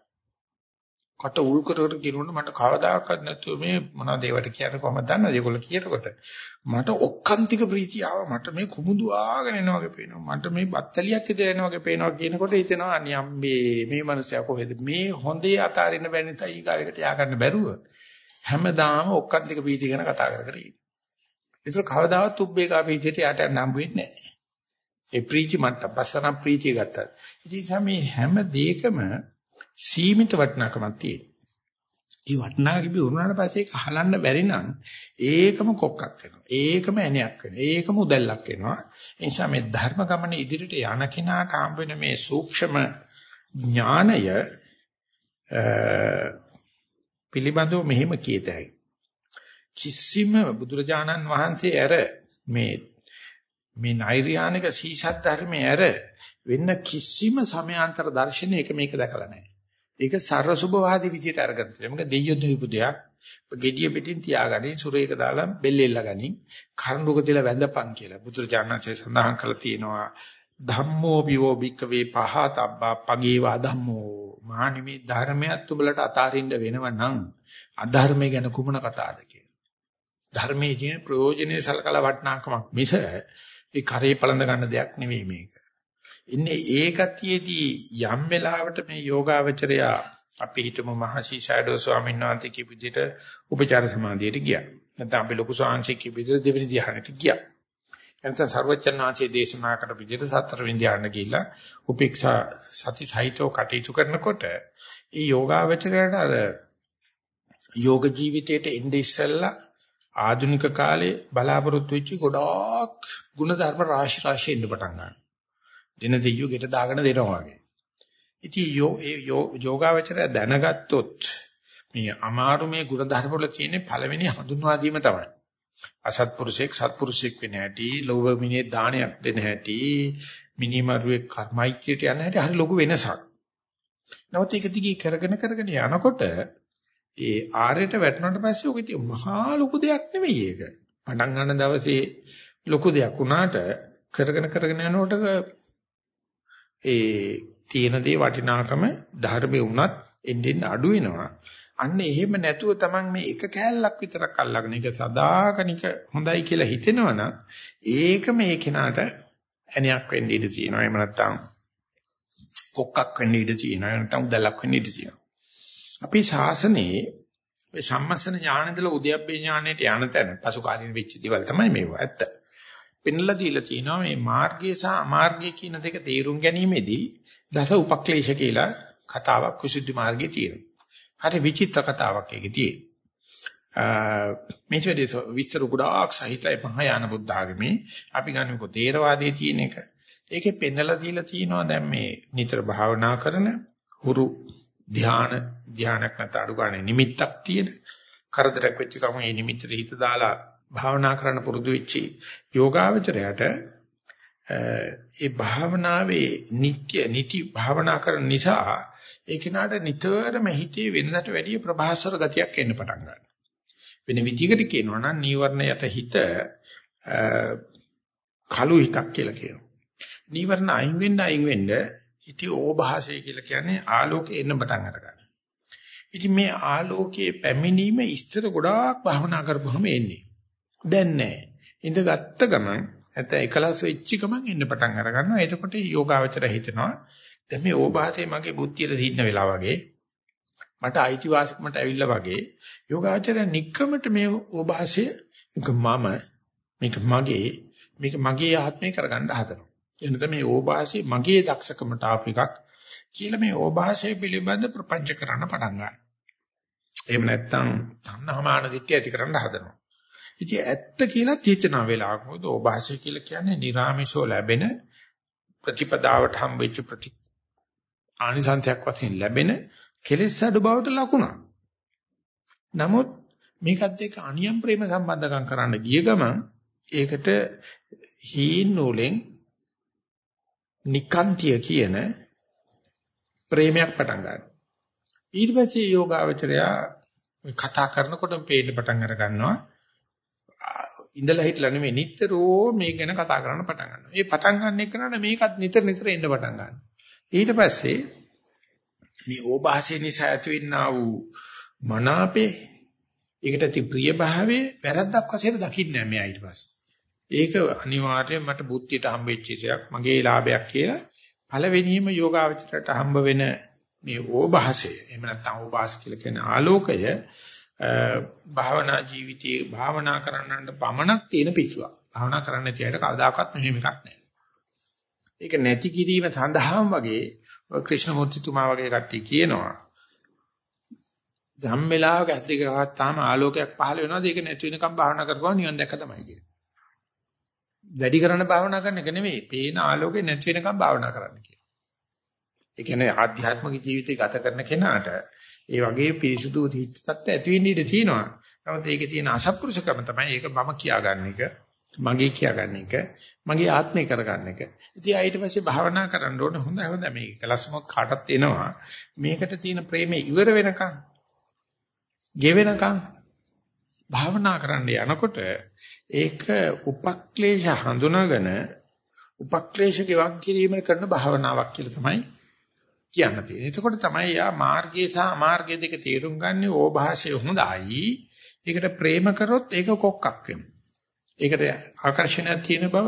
කට උල් කර කර කිරුණා මට කවදාකවත් නැතුව මේ මොනවද ඒවට කියන්නේ කොහමද දන්නවද ඒගොල්ලෝ කියනකොට මට ඔක්කාන්තික ප්‍රීතිය ආවා මට මේ කුමුදු ආගෙන එනවා වගේ පේනවා මට මේ බත්තලියක් ඉදලා එනවා වගේ පේනවා කියනකොට හිතෙනවා අනියම්බේ මේ මනුස්සයා කොහෙද මේ හොඳේ අතාරින්න බැරි නිසා ඊගාවකට යා ගන්න බැරුව හැමදාම ඔක්කාන්තික ප්‍රීතිය ගැන කතා කර කර ඉන්නේ ඒක කවදාවත් උබ්බේකා ප්‍රීතියට යට යන්න හම්බ වෙන්නේ නැහැ ඒ ප්‍රීති මට්ටම් පස්සන ප්‍රීතිය ගත්තා ඉතින් මේ හැම දෙයකම සීමිත වටිනාකමක් තියෙනවා. ඒ වටනා කිවි උරුණාට පස්සේ ඒක හලන්න බැරි නම් ඒකම කොක්කක් වෙනවා. ඒකම ඇණයක් වෙනවා. ඒකම උදැල්ලක් වෙනවා. ඒ නිසා මේ ධර්ම ගමන ඉදිරියට යන කෙනාට හම්බ වෙන මේ සූක්ෂම ඥානය පිළිබඳව මෙහෙම කියතයි. කිසිම බුදුරජාණන් වහන්සේ ඇර මේ මේ නෛර්යානික සීසත් ධර්මයේ ඇර වෙන කිසිම සමයාන්තර දර්ශනයක මේක දැකලා නැහැ. ඒක සර්වසුභවාදී විදියට අරගෙන තියෙනවා. මේක දෙයියොත් දීපු දෙයක්. gediya පිටින් තියාගනින් සුරේක දාලා බෙල්ලෙල්ල ගනින් කරඬුක තියලා වැඳපන් කියලා. බුදුරජාණන්සේ සඳහන් කළා තියෙනවා. ධම්මෝ විවෝ භික්කවේ පහතබ්බා පගේවා ධම්මෝ. මහණෙනි ධර්මයක් උඹලට අතාරින්න වෙනව නම් අධර්මය ගැන කුමන කතාවද කියලා. ධර්මයේ කියන ප්‍රයෝජනේ සලකලා වටනාකමක් මිස ඒ කරේ පළඳ ගන්න දෙයක් නෙවෙයි මේක. ඉන්නේ ඒ ගතියේදී යම් වෙලාවට මේ යෝගාවචරය අපි හිතමු මහසි ෂැඩෝ ස්වාමීන් වහන්සේ කියපු විදිහට උපචාර සමාධියට ගියා. නැත්නම් අපි ලොකු සාංශික කියපු විදිහට දෙවෙනි ධ්‍යානෙට ගියා. එතන සර්වචන් වහන්සේ දේශනා කරන විදිහට සතර වෙනි ධ්‍යානෙ ගිහිල්ලා උපේක්ෂා සති සහිතව කටයුතු කරනකොට ඒ යෝගාවචරයට අර යෝග ජීවිතයට එnde ඉස්සෙල්ලා ආධුනික කාලේ බලාපොරොත්තු වෙච්ච ගොඩාක් ಗುಣධර්ම රාශි රාශි ඉන්න පටන් ගන්නවා. දින දෙයියු ගෙට දාගෙන දෙනවා වගේ. ඉතින් යෝ යෝ යෝගාවචරය දැනගත්තොත් මේ අමාරු මේ ಗುಣධර්ම වල තියෙන පළවෙනි හඳුන්වා දීම තමයි. අසත්පුරුෂෙක් සත්පුරුෂෙක් වෙන හැටි, ලෝභමිනේ දානයක් දෙන හැටි, මිනිමරුවේ කර්මයිත්‍යයට යන හැටි හරි ලොකු වෙනසක්. නමුත් ඒක දිගේ කරගෙන කරගෙන යනකොට ඒ ආරයට වැටුණාට පස්සේ ඔක ඉතින් මහා ලොකු දෙයක් නෙවෙයි ඒක. පටන් ගන්න දවසේ ලොකු දෙයක් වුණාට කරගෙන කරගෙන යනකොට ඒ තියෙන දේ වටිනාකම ධර්මේ වුණත් එන්නෙන් අඩු වෙනවා. අන්න එහෙම නැතුව Taman මේ එක කෑල්ලක් විතරක් අල්ලගෙන ඒක සදාකනික හොඳයි කියලා හිතෙනවනම් ඒක මේ කෙනාට ඇණයක් වෙන්න ඉඩ තියෙනවා. එහෙම නැත්නම් කොක්කක් වෙන්න ඉඩ තියෙනවා. එහෙම නැත්නම් උදැල්ලක් වෙන්න ඉඩ තියෙනවා. අපි ශාසනයේ මේ සම්මස්සන ඥානෙදලා උද්‍යප්පේ ඥානෙට යන තැන පසු කාලින වෙච්ච දේවල් තමයි මේවා ඇත්ත. පෙන්ලා දීලා තියෙනවා මේ මාර්ගය සහ අමාර්ගය කියන දෙක තේරුම් ගැනීමේදී දස උපක්ලේශ කියලා කතාවක් කුසුද්ධි මාර්ගයේ තියෙනවා. හරි විචිත්‍ර කතාවක් ඒකේ තියෙනවා. මේ විදිහට විස්තර ගොඩාක් සහිතයි මහායාන බුද්ධ ආගමේ අපි ගන්නකො තේරවාදයේ තියෙන එක. ඒකේ පෙන්නලා දීලා තියෙනවා දැන් මේ නිතර භාවනා කරන හුරු ධාන ධානයක් නැත අඩු ගන්න නිමිත්තක් තියෙන කරදරයක් වෙච්ච ගමන් මේ නිමිත්තට හිත දාලා භාවනා කරන්න පුරුදු වෙච්චි යෝගාවචරයට ඒ භාවනාවේ නිත්‍ය නිති භාවනා කරන නිසා ඒ කෙනාට නිතරම හිතේ වෙනදට වැඩිය ප්‍රභාස්වර ගතියක් එන්න පටන් ගන්නවා. වෙන විදිහකට කියනවා නම් නීවරණයට හිත කළු හිතක් කියලා කියනවා. නීවරණ අයින් වෙන්න අයින් වෙන්න ඉති ඕභාසය කියලා කියන්නේ ආලෝකේ එන්න පටන් අරගන්න. ඉතින් මේ ආලෝකයේ පැමිණීම ඉස්තර ගොඩාක් භවනා කරපුවම එන්නේ. දැන් නැහැ. ඉඳගත්ත ගමන් නැත්නම් එකලස් වෙච්ච ගමන් එන්න පටන් අර ගන්නවා. එතකොට යෝගාවචර හිතනවා දැන් මේ ඕභාසය මගේ බුද්ධියට සින්න වෙලා වගේ මට අයිතිවාසිකමට ඇවිල්ලා වගේ යෝගාචරය නික්කමට මේ ඕභාසය මේක මම මේක මගේ මේක මගේ ආත්මය කරගන්න හදනවා. එනත මේ ඕභාසය මගේ දක්ෂකමට ආපු එකක් කියලා මේ ඕභාසය පිළිබඳ ප්‍රපංච කරන්න පටන් ගන්නවා. එහෙම නැත්නම් තණ්හාමාන දිට්ඨිය ඇති කරන්න හදනවා. ඉතින් ඇත්ත කියලා තීචනා වෙලාවක මොකද ඕභාසය කියලා කියන්නේ නිර්ාමිෂෝ ලැබෙන ප්‍රතිපදාවට හම්බෙච්ච ප්‍රති ආනිසංසයක් වශයෙන් ලැබෙන කෙලෙස් අඩු බවට ලකුණක්. නමුත් මේකත් එක්ක අනියම් ප්‍රේම සම්බන්ධකම් කරන්න ගිය ගමන් ඒකට හීන නූලෙන් නිකාන්තිය කියන ප්‍රේමයක් පටන් ගන්නවා. ඊට පස්සේ යෝගාවචරය කතා කරනකොට පේන්න පටන් අර ගන්නවා. ඉඳලා හිටලා නෙමෙයි නිතරම මේක ගැන කතා කරන්න පටන් ගන්නවා. මේ පටන් ගන්න එක නට මේකත් නිතර නිතර එන්න පටන් ගන්නවා. ඊට පස්සේ මේ ඕභාසය නිසා ඇතිවෙනා වූ මනාපේ ඒකට ති ප්‍රිය භාවයේ වැරද්දක් වශයෙන් දකින්නේ නැහැ මෙයා ඊට පස්සේ. ඒක අනිවාර්යයෙන් මට බුද්ධියට හම්බෙච්ච එකක් මගේ ලාභයක් කියලා පළවෙනිම යෝගාවචරයට හම්බ වෙන මේ ඕභාසය එහෙම නැත්නම් ඕභාස කියලා කියන ආලෝකය භාවනා ජීවිතයේ භාවනා කරන්නට පමණක් තියෙන පිටුවක්. භාවනා කරන්න තියට කවදාකවත් මෙහෙම එකක් නැහැ. ඒක නැති කිරීම සඳහාම වගේ ක්‍රිෂ්ණමූර්තිතුමා වගේ කට්ටිය කියනවා ධම් වෙලාවක ඇද්ද ගහත්තාම ආලෝකයක් පහළ වෙනවාද ඒක නැති වෙනකම් භාවනා කරපුවා නිවන් දැක්ක තමයි කියන්නේ. වැඩි කරන භාවනා කරන එක නෙමෙයි. පේන ආලෝකේ නැති වෙනකම් භාවනා කරන්න කියන්නේ. ඒ කියන්නේ ආධ්‍යාත්මික ජීවිතය ගත කරන කෙනාට ඒ වගේ පිරිසුදු හිත තත්ත්ව ඇති වෙන්න ඉඩ තියෙනවා. නමුත් ඒකේ තියෙන අසත්පුරුෂකම තමයි ඒක මම කියාගන්න එක, මගේ කියාගන්න එක, මගේ ආත්මය කරගන්න එක. ඉතින් ඊට පස්සේ භාවනා කරන්න ඕනේ හොඳයි හොඳයි මේක කලස්මොත් කාටත් එනවා. මේකට තියෙන ප්‍රේමය ඉවර වෙනකන්, ගෙවෙනකන් භාවනා කරන්න යනකොට ඒක උපක්ලේශ හඳුනාගෙන උපක්ලේශ ගෙවන් කිරීම කරන භාවනාවක් කියලා තමයි කියන්න තියෙන්නේ. එතකොට තමයි යා මාර්ගය සහ අමාර්ගය දෙක තේරුම් ගන්න ඕභාෂය හොඳයි. ඒකට ප්‍රේම කරොත් ඒක කොක්කක් වෙනවා. ඒකට ආකර්ෂණයක් තියෙන බව,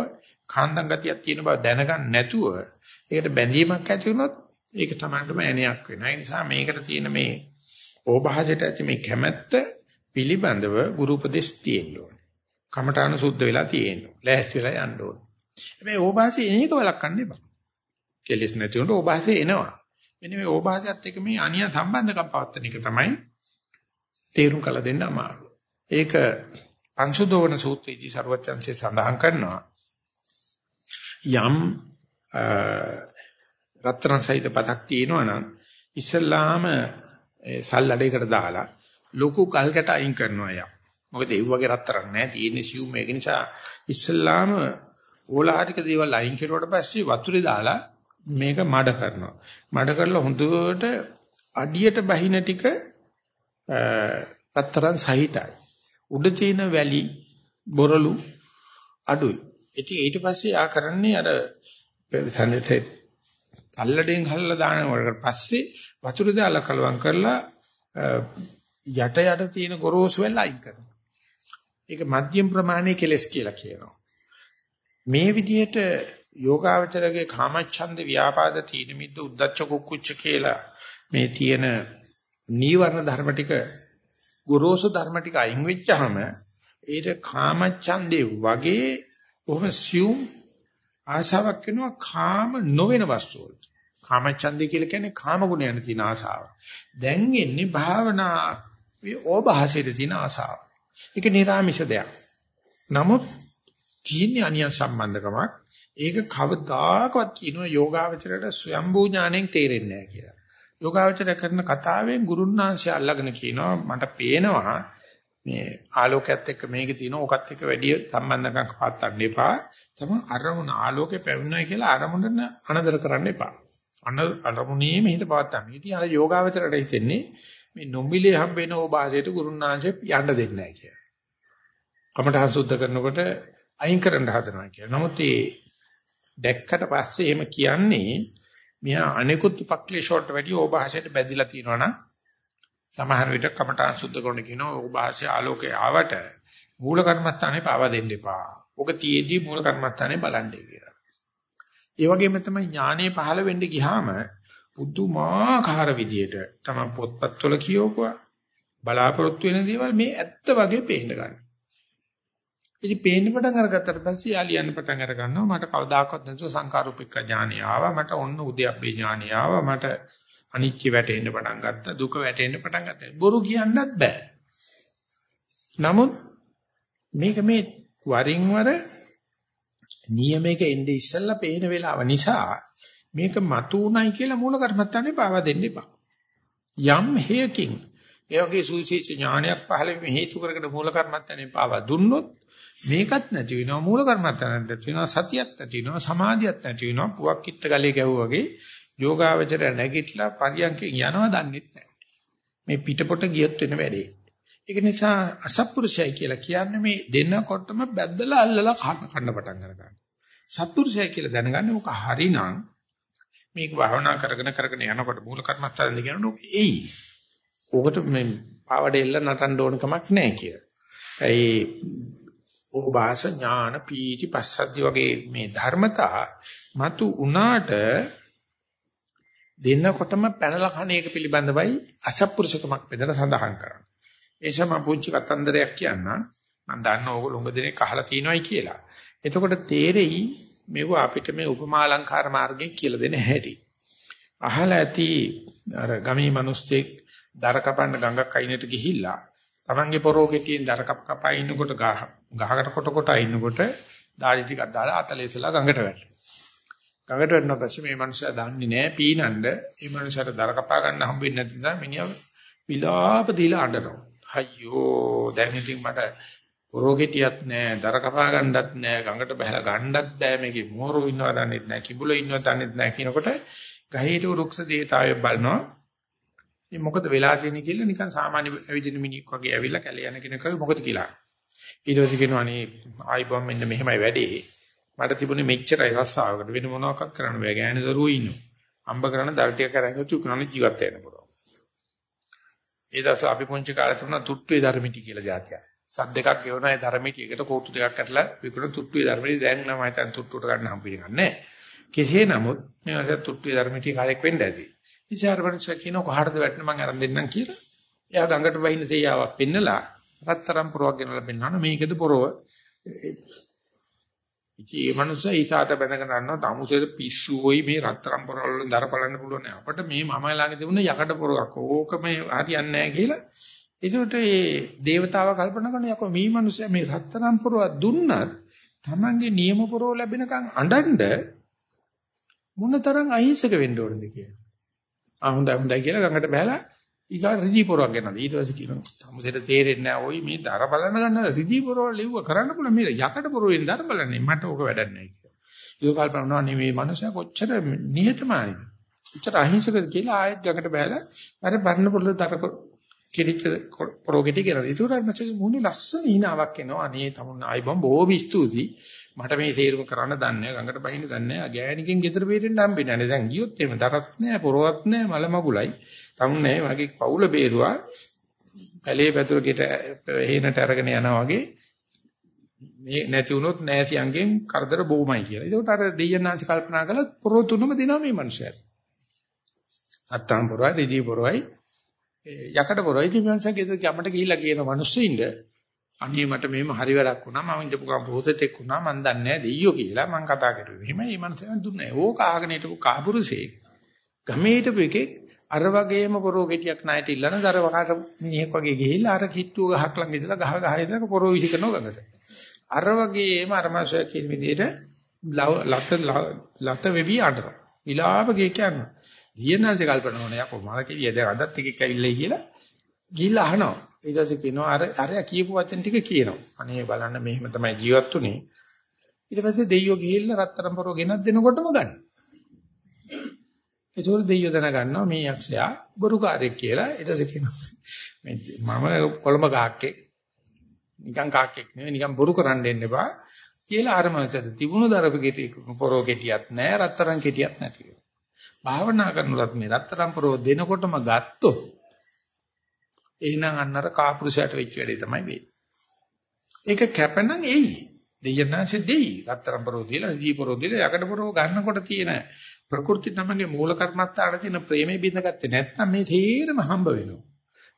කාන්දම් ගතියක් තියෙන බව දැනගන්න නැතුව ඒකට බැඳීමක් ඇති වුණොත් ඒක තමන්ටම ඇණයක් වෙනවා. ඒ නිසා මේකට තියෙන මේ ඕභාෂයට ඇති මේ කැමැත්ත පිළිබඳව ගුරු උපදෙස් තියෙන්න ඕනේ. කමඨාන සුද්ධ වෙලා තියෙන්න ඕනේ. ලෑස්ති වෙලා යන්න ඕනේ. හැබැයි ඕභාෂය එන එක වළක්වන්න එපා. කෙලස් නැති වුණොත් ඕභාෂය එනවා. මෙන්න මේ ඕභාසයත් එක්ක මේ අනිය සම්බන්ධකම් පවත්වන එක තමයි තේරුම් කළ දෙන්න අමාරු. ඒක පංසුදෝවන සූත්‍රයේදී ਸਰවචන්සේ සඳහන් කරනවා යම් රත්තරන් සහිත පතක් තියෙනවා නම් ඉස්සල්ලාම සල්ලඩේකට දාලා ලොකු කල්කට අයින් කරනවා යා. මොකද ඒ වගේ රත්තරන් නැහැ තියෙන්නේ සියුම් ඒක නිසා ඉස්සල්ලාම ඕලාටික දේවල් අයින් කරුවට පස්සේ වතුරේ දාලා මේක මඩ කරනවා. මඩ කරලා හොඳට අඩියට බහින ටික පතරන් සහිතයි. උඩ තියෙන වැලි බොරළු අඩුයි. ඉතින් ඊට පස්සේ ආ කරන්නේ අර සම්නිතේ අල්ලඩෙන් හල්ලා දානකොට පස්සේ වතුර දාලා කලවම් කරලා යට යට තියෙන ගොරෝසු වෙල අයින් කරනවා. ඒක මධ්‍යම ප්‍රමාණයේ කෙලස් කියලා කියනවා. මේ විදිහට යෝගාවචරගේ කාමච්ඡන්ද ව්‍යාපාද තීන මිද්ද උද්දච්ච කුක්කුච්ච කියලා මේ තියෙන නීවරණ ධර්ම ටික ගොරෝසු ධර්ම ටික අයින් වෙච්චාම ඒට කාමච්ඡන්දේ වගේ බොහොම සියුම් ආශාවක් වෙනවා කාම නොවන වස්තු වලට. කාමච්ඡන්දේ කියලා කියන්නේ කාම ගුණයන් තියෙන ආශාව. දැන් එන්නේ භාවනා ඕභාසයට තියෙන ආශාව. ඒක නිර්ාමිෂ දෙයක්. නමුත් තීන්‍ය අනියන් සම්බන්ධකමක් ඒක කවදාකවත් කියනවා යෝගාවචරයට ස්වයම්බූ ඥාණයෙන් තේරෙන්නේ නැහැ කියලා. යෝගාවචරය කරන කතාවෙන් ගුරුන්වංශය අල්ලගෙන කියනවා මට පේනවා මේ ආලෝකයත් එක්ක මේකේ තියෙන ඕකත් එක්ක වැඩි සම්බන්ධකම් පාත්තන්න එපා. තම අරමුණ ආලෝකේ පැවුණා කියලා අරමුණන අනදර කරන්න එපා. අන අරමුණේම හිත පවත්තන්න. ඉතින් අර යෝගාවචරයට හිතෙන්නේ මේ නොමිලේ හම්බෙන ඕභාසයට ගුරුන්වංශය යන්න දෙන්නේ නැහැ කියලා. කමඨහං සුද්ධ කරනකොට අයින් කරන්න හදනවා කියලා. නමුත් මේ දැක්කට පස්සේ එහෙම කියන්නේ මෙහා අනිකුත් උපක්ලේශවලට වැඩි ඕභාෂයට බැඳිලා තියෙනවනම් සමහර විට කමඨාන් සුද්ධ කරන කියනවා ඕභාෂය ආලෝකේ ආවට මූල කර්මස්ථානේ පාවා දෙන්න එපා. ඔක තියේදී මූල කර්මස්ථානේ බලන්නේ කියලා. ඒ වගේම තමයි ඥානෙ පහළ වෙන්න ගියාම පුදුමාකාර විදියට තම පොත්පත්වල කියවපුවා. බලාපොරොත්තු වෙන දේවල් මේ ඇත්ත වගේ පේන්න ගන්නවා. ඉතින් පේන්න පටන් අරගත්තට පස්සේ යා ලියන්න පටන් අර ගන්නවා. මට කවදාකවත් නැතුව සංකාරූපික ඥානිය ආවා. මට ඔන්න උද්‍යප්පේ ඥානිය ආවා. මට අනිච්ච වැටෙන්න පටන් ගත්තා. දුක වැටෙන්න පටන් ගත්තා. බොරු කියන්නත් බෑ. නමුත් මේක මේ වරින් වර නියමයක එnde ඉස්සෙල්ලා පේන වෙලාව නිසා මේක මතු උණයි කියලා මූල කර්මත්තානේ පාවා දෙන්න එපා. යම් හේයකින් ඒ වගේ සුවිශේෂ ඥානයක් පහළ වීම හේතු කරගෙන මූල කර්මත්තානේ පාවා දුන්නොත් මේකත් නැති වෙනවා මූල කර්මත්තන් නැති වෙනවා සතියක් නැති වෙනවා සමාධියක් නැති වෙනවා. පුවක් කිත්ත ගලේ ගැහුවා වගේ යෝගාවචරය නැගිටලා පරියන්කෙන් යනවා දන්නෙත් නැහැ. මේ පිටපොට ගියොත් වෙන වැඩේ. ඒක නිසා අසත්පුරුෂයයි කියලා කියන්නේ මේ දෙන්නකොටම බැද්දලා අල්ලලා කන්න පටන් ගන්නවා සත්පුරුෂයයි කියලා දැනගන්නේ මොක හරිනම් මේක භාවනා කරගෙන කරගෙන යනකොට මූල කර්මත්තන් කියනකොට එයි ඕකට මේ පාවඩෙල්ල නටන්න ඕන කමක් නැහැ කියලා ඒ ඕභාස ඥාන පීටි පස්සද්ධි වගේ මේ ධර්මතා මතු උනාට දෙන්නකොටම පැනලා කණ එක පිළිබඳවයි අසත්පුරුෂකමක් බෙදලා සඳහන් කරන්නේ. ඒ සම පුංචි කතන්දරයක් කියන්න මම දන්න ඕගොල්ලෝ උඟ දෙනෙක් අහලා තියෙනවයි කියලා. එතකොට තේරෙයි මේව අපිට මේ උපමා අලංකාර මාර්ගයෙන් කියලා දෙන හැටි. අහලා ඇති අර ගමේ මිනිස්සෙක් දර කපන්න ගඟක් අයිනට ගිහිල්ලා Tamange පොරෝකෙටියෙන් දර කප කපා ඉන්නකොට ගහ ගහකට කොට කොට ඉන්නකොට දාඩි ටිකක් දාලා අතලේසලා ගඟට වැටෙනවා. ගඟට වැටෙනවා පස්සේ මේ මනුස්සයා දන්නේ නැහැ පීනන්න. මේ මනුස්සයාට දර කපා ගන්න හම්බෙන්නේ නැති නිසා මිනිහා විලාප දීලා අඬනවා. අයියෝ දැන් ඉතින් මට පොරෝකෙටියක් නැහැ, දර කපා ගන්නත් නැහැ, ගඟට බහලා ගන්නත් බෑ මේකේ මෝරෝ ඉන්නව දන්නෙත් නැහැ, කිඹුලෝ ඉන්නව දන්නෙත් නැහැ කියනකොට ගහේට රුක්ෂ දේතාවය බලනවා. මේ මොකද වෙලා තියෙන්නේ කියලා නිකන් සාමාන්‍ය ඇවිදින මිනිහෙක් වගේ ඇවිල්ලා කැලේ යන කෙනෙක් වගේ මොකද කියලා. ඊට පස්සේ කියනවා අනේ ආයිබම් මෙන්න මෙහෙමයි වැඩේ. මට තිබුණේ මෙච්චරයි රස්සාවකට වෙන මොනවාක්වත් කරන්න බෑ. ගෑනු දරුවෝ ඉන්නවා. අම්බ කරන දල්ටිය කරගෙන තුකනනේ ජීවත් වෙන්න පුළුවන්. ඒ දවස් අපි පුංචි කාලේ තුන තුට්ටුවේ ධර්මිටි කියලා જાතියක්. සත් දෙකක් ගෙවනවා ඒ ධර්මිටි එකට කෝටු දෙකක් අටලා විකුණ තුට්ටුවේ ධර්මිටි දැන් නම් හිතන් තුට්ටුවට ගන්න හම්බෙන්නේ නැහැ. කෙසේ නමුත් මේ වගේ තුට්ටුවේ ධර්මිටි කාලයක් වෙන්න ඇති. ඉතින් කියන කොහටද වැටෙන මං අරන් දෙන්නම් කියලා. එයා ගඟට වහින්න සේයාවක් පෙන්නලා රත්තරම් පොරවක් ගෙනලා පෙන්නනවා මේකද පොරව. ඉතින් මේ මනුස්සයා ඊසాత බැඳගෙන යනවා තමුසෙද පිස්සුෝයි මේ රත්තරම් පොරවල දර බලන්න පුළුවන් නෑ. අපිට මේ මම ළඟ තිබුණ යකඩ පොරවක්. ඕක මේ හරියන්නේ නෑ කියලා. ඒකට මේ దేవතාව කල්පනා කරන යකෝ මේ මනුස්සයා මේ රත්තරම් පොරව දුන්නත් Tamange නියම පොරව ලැබෙනකන් අඬන්න මොනතරම් අහිංසක වෙන්න ඕනද කියලා. ආ හොඳයි හොඳයි කියලා ගඟට බහැලා ඊගාට රිදී පොරවක් ගෙනද ඊට පස්සේ කියනවා තමුසෙට තේරෙන්නේ නැහැ ඔයි මේ දර බලන්න ගන්න රිදී පොරවල් ලිව්ව කරන්න පුළුවන් මේ යකඩ පොරවෙන් දර බලන්නේ මට ඕක වැඩක් නැහැ කියලා. ඒක කල්පනා කරනවා නෙමෙයි මනුස්සයා කොච්චර නිහතමානීද. කොච්චර අහිංසකද කියලා ආයෙත් ගඟට බහැලා අර බර්ණ පොරල දර කිරිච්ච පොරොගෙටි කරලා. ඒක උඩ මචං මුන්නේ ලස්සන hinaවක් එනවා. අනේ තමුන් ආයිබම් බොහොම ස්තුතියි. මට මේ තීරුම කරන්න දන්නේ නැහැ. ගඟට බහින්න දන්නේ නැහැ. ගෑණිකෙන් ගෙදර බේරෙන්න හම්බෙන්නේ නැහැ. දැන් ගියොත් එහෙම දරත් නැහැ, පොරවත් නැහැ, මල මගුලයි. තමුන් නැහැ. මගේ පවුල බේරුවා. පැලේ පැතුර ගෙට හේනට අරගෙන යනවා වගේ මේ නැති වුණොත් නැතියන්ගෙන් කරදර බොමයි කියලා. ඒකට අර දෙයයන්ාංශ කල්පනා කළා පොරො තුනම දෙනවා මේ මනුස්සයාට. අත්තාම් පොරවයි, රිදී පොරවයි, යකඩ පොරවයි. ඉතින් මනුස්සයා ගෙදර ගමට ගිහිල්ලා කියන මිනිස්සු ඉන්න අනේ මට මෙහෙම හරි වැඩක් වුණා මම ඉඳපු ගම පොතෙක් වුණා මන් දන්නේ නැහැ දෙයියෝ කියලා මං කතා කරුවේ. එහෙම මේ මනසෙන් දුන්නේ. ඕක ආගෙන හිටපු කාපුරුසෙක්. ගමේ හිටපු එකෙක් අර වගේම පොරෝ ගෙටියක් ණයට ඉල්ලන දර වකට මිනිහෙක් වගේ ගිහිල්ලා අර කිට්ටුව ගහක් ළඟ ඉඳලා ගහ ගහ ඉඳලා පොරෝ විසි කරනවා ගඟට. අර වගේම අර මාසය කියන විදිහට ලත ලත වෙවි අඬනවා. විලාප ගේ කියනවා. දියනාසේ කල්පනා කරනවා යකෝ මම කිය දැන් අදත් එකෙක් ඇවිල්ලා කියලා ගිහිල්ලා අහනවා. ඊට පස්සේ කියනවා අර අර කියපු වචන ටික කියනවා. අනේ බලන්න මෙහෙම තමයි ජීවත් උනේ. ඊට පස්සේ දෙයියෝ ගිහිල්ලා රත්තරන් පොරව ගෙනත් දෙනකොටම ගන්න. ඒතකොට දෙයියෝ දැනගන්නවා මේ යක්ෂයා බොරුකාරයෙක් කියලා. ඊට පස්සේ කියනවා මේ මම කොළඹ ගහක්කේ නිකන් කාක්කෙක් නෙවෙයි නිකන් බොරු කරන්න දෙන්න එපා කියලා අර මනසට තිබුණු දරප කෙටි පොරෝ කෙටියක් නැහැ රත්තරන් කෙටියක් නැති. භාවනා කරනලත් මේ රත්තරන් පොරෝ දෙනකොටම ගත්තොත් එහෙනම් අන්න අර කාපුරුෂයට වෙච්ච වැඩේ තමයි වෙන්නේ. ඒක කැපනම් එයි. දෙයනාසේ දෙයි. රත්තරන් පරෝ දීලා, ජී පරෝ දීලා යකඩ පරෝ ගන්නකොට තියෙන ප්‍රകൃති තමගේ මූල කර්මත්තාට තියෙන ප්‍රේමේ බින්දගත්තේ නැත්නම් මේ තේරම හම්බ වෙනවා.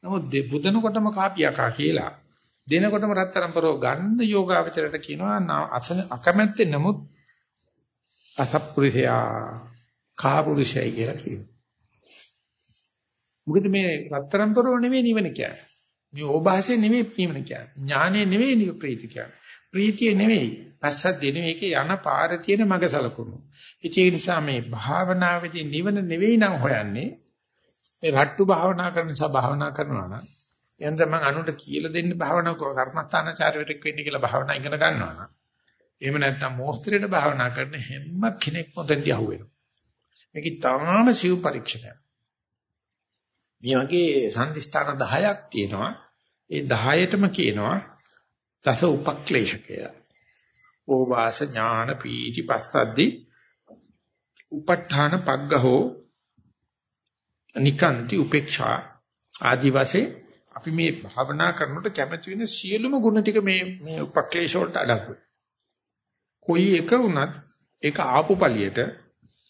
නමුත් බුදනකොටම කාපියකා කියලා දෙනකොටම රත්තරන් පරෝ ගන්න යෝගාවචරයට කියනවා අකමැත්තේ නමුත් අසප්පුරිසයා කාපුරුෂයයි කියලා කියනවා. මොකද මේ රත්තරන් පොරව නෙවෙයි නිවන කියන්නේ. මේ ඕභාසය නෙවෙයි නිවන කියන්නේ. ඥානය නෙවෙයි නිව ප්‍රීති කියන්නේ. ප්‍රීතිය නෙවෙයි. පස්සද්ධිය නෙවෙයි ඒකේ යන පාර තියෙන මග සලකුණු. ඒ නිසා මේ භාවනාවේදී නිවන නෙවෙයි නම් හොයන්නේ. මේ රට්ටු භාවනා කරන නිසා භාවනා කරනවා නම් එයන් තමයි අනුන්ට කියලා දෙන්න භාවනා කර කර්මස්ථානචාරයට වෙන්න කියලා භාවනා ඉගෙන ගන්නවා නම් එහෙම නැත්නම් මොස්තරේට භාවනා කරන හැම කෙනෙක්ම දෙන්ටි අහුවෙනවා. මේක තාම සිව් පරීක්ෂණයක්. මේ වගේ සම්දිස්ථාන 10ක් තියෙනවා. ඒ 10ටම කියනවා දස උපක්ලේශ කියලා. ඕවාස ඥාන පීති පස්සද්දි උප ဋ ාණ පග්ගහෝ නිකාන්ති උපේක්ෂා ආදි වශයෙන් අපි මේ භාවනා කරනකොට කැමති වෙන සියලුම ගුණ ටික මේ මේ උපක්ලේශ වලට අඩංගුයි. කොයි එක වුණත් ඒක ආපු පළියට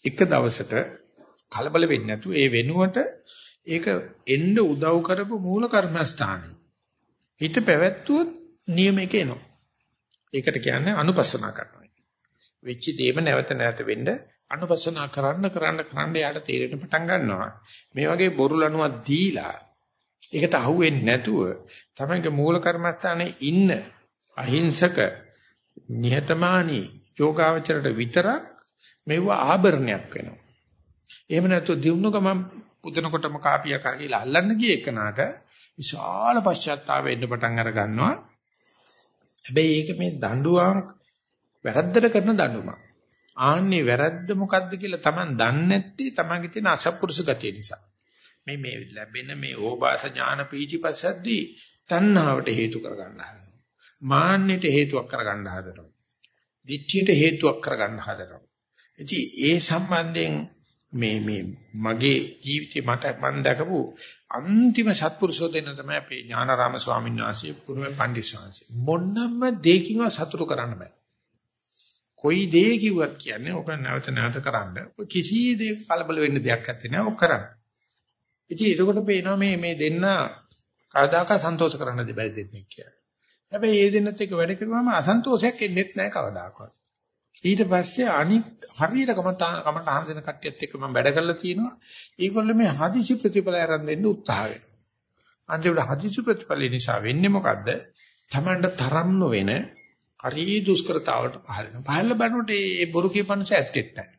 එක දවසට කලබල වෙන්නේ නැතුව ඒ වෙනුවට ඒක එන්න උදව් කරපු මූල කර්මස්ථානයි. හිත පැවැත්වුවොත් නියමයක එනවා. ඒකට කියන්නේ අනුපස්සනා කරනවා. වෙච්ච දේම නැවත නැවත වෙන්න අනුපස්සනා කරන්න කරන්න කරන්න යාට තේරෙන්න පටන් ගන්නවා. මේ වගේ බොරු ලණුවක් දීලා ඒකට අහුවෙන්නේ නැතුව තමයිගේ මූල කර්මස්ථානයේ ඉන්න අහිංසක නිහතමානී යෝගාවචරයට විතරක් මෙව ආභරණයක් වෙනවා. එහෙම නැත්නම් දිනුන ගමන් උදනකොටම කාපියක් කියලා අල්ලන්න ගිය එකනට විශාල පශ්චාත්තාප වෙන්න පටන් අර ගන්නවා. හැබැයි ඒක මේ දඬුවම් වැරද්දට කරන දඬුවමක්. ආන්නේ වැරද්ද මොකද්ද කියලා Taman දන්නේ නැත්තේ Tamanගේ තියෙන අසත්පුරුෂ ගතිය නිසා. මේ මේ ලැබෙන මේ ඕපාස ඥාන පීචිපසද්දී තණ්හාවට හේතු කරගන්න හදනවා. මාන්නයට හේතුවක් කරගන්න හදනවා. දිච්චියට හේතුවක් කරගන්න හදනවා. ඉතින් ඒ සම්බන්ධයෙන් මේ මේ මගේ ජීවිතේ මට මම දැකපු අන්තිම සත්පුරුෂෝ දෙන්න තමයි අපේ ඥානාරාම ස්වාමීන් වහන්සේ පුරුමේ පණ්ඩිත ස්වාමීන් මොන්නම දෙයකින්ව සතුටු කරන්න බෑ. කොයි දේ කිව්වත් කියන්නේ ඔක නැවත නැවත කරන්න. කිසි දෙයක කලබල වෙන්න දෙයක් නැත්තේ නෑ ඔක් කරන්න. ඉතින් එතකොට පේනවා මේ මේ දෙන්න කවදාක සන්තෝෂ කරන්න දෙබැරි දෙන්නේ කියලා. හැබැයි මේ දෙන්නත් එක්ක වැඩ කරුවාම අසන්තෝෂයක් එන්නේ නැහැ කවදාකවත්. ඊට පස්සේ අනිත් හරියට කමට කමට අහන දෙන කට්ටියත් එක්ක මම වැඩ කරලා තියෙනවා. ඒගොල්ලෝ මේ හදිසි ප්‍රතිඵල ආරම්භ දෙන්න උත්සාහ වෙනවා. අන්තිමට හදිසි ප්‍රතිඵල නිසා වෙන්නේ මොකද්ද? Tamanට තරම් නොවන හරි දුෂ්කරතාවට පහළ වෙනවා. පහළ බලනකොට මේ බොරු කියපන්නස ඇත්තෙත් නැහැ.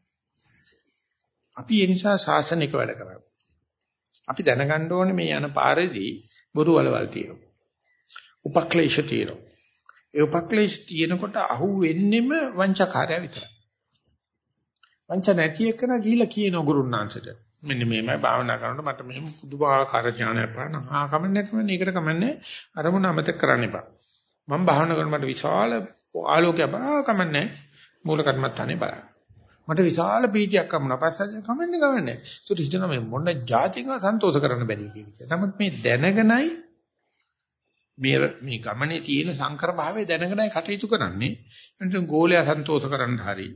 අපි ඒ නිසා සාසනික වැඩ කරනවා. අපි දැනගන්න ඕනේ මේ යන පාරේදී බොරු වලවල් තියෙනවා. උපක්ලේශ තියෙනවා. ඒ උපක්ලේශ තියෙනකොට අහු වෙන්නෙම වංචකාරය විතරයි. වංච නැති එකන ගිහිලා කියන ගුරුනාංශට. මෙන්න මේමයි භාවනා කරනකොට මට මෙහෙම පුදුමාකාර ඥානයක් පාන. ආ කමන්නේ කමන්නේ ඒකට කමන්නේ අරමුණ අමතක කරන්න එපා. මම භාවනා කරනකොට මට විශාල ආලෝකයක් බා කමන්නේ මූල කර්මත්තානේ බලන්න. මට විශාල පීතියක් හම්බුණා. පස්සේ කමන්නේ කමන්නේ. ඒත් හිතනවා මේ මොන જાතික සන්තෝෂ කරන්න බැරි කියලා. නමුත් මේ දැනගෙනයි මේ මේ ගමනේ තියෙන සංකර භාවය දැනගෙනයි කටයුතු කරන්නේ. එතන ගෝලයා සන්තෝෂ කරන්න හරි.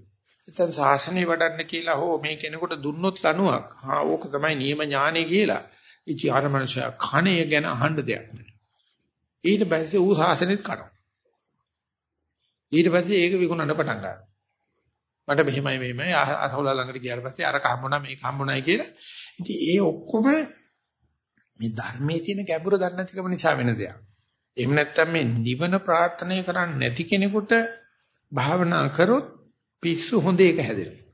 එතන සාසනේ වඩන්න කියලා හෝ මේ කෙනෙකුට දුන්නොත් ලණුවක්. හා ඕක තමයි නියම ඥානෙ කියලා. ඉති ආර මනුෂයා කණේ ගැන අහන්න දෙයක් නෑ. ඊට පස්සේ ඌ සාසනෙත් කනවා. ඊට පස්සේ ඒක විකුණන්න පටන් ගන්නවා. මට මෙහෙමයි මෙහෙමයි අසවලා ළඟට ගියාට පස්සේ අර කම්මුණා මේක හම්බුණායි කියලා. ඉතින් ඒ ඔක්කොම මේ ධර්මයේ තියෙන ගැඹුර දන්නේ නැතිකම නිසා වෙන දෙයක්. එහෙම නැත්නම් මේ නිවන ප්‍රාර්ථනා කරන්නේ නැති කෙනෙකුට භාවනා කරොත් පිස්සු හොඳ එක හැදෙනවා.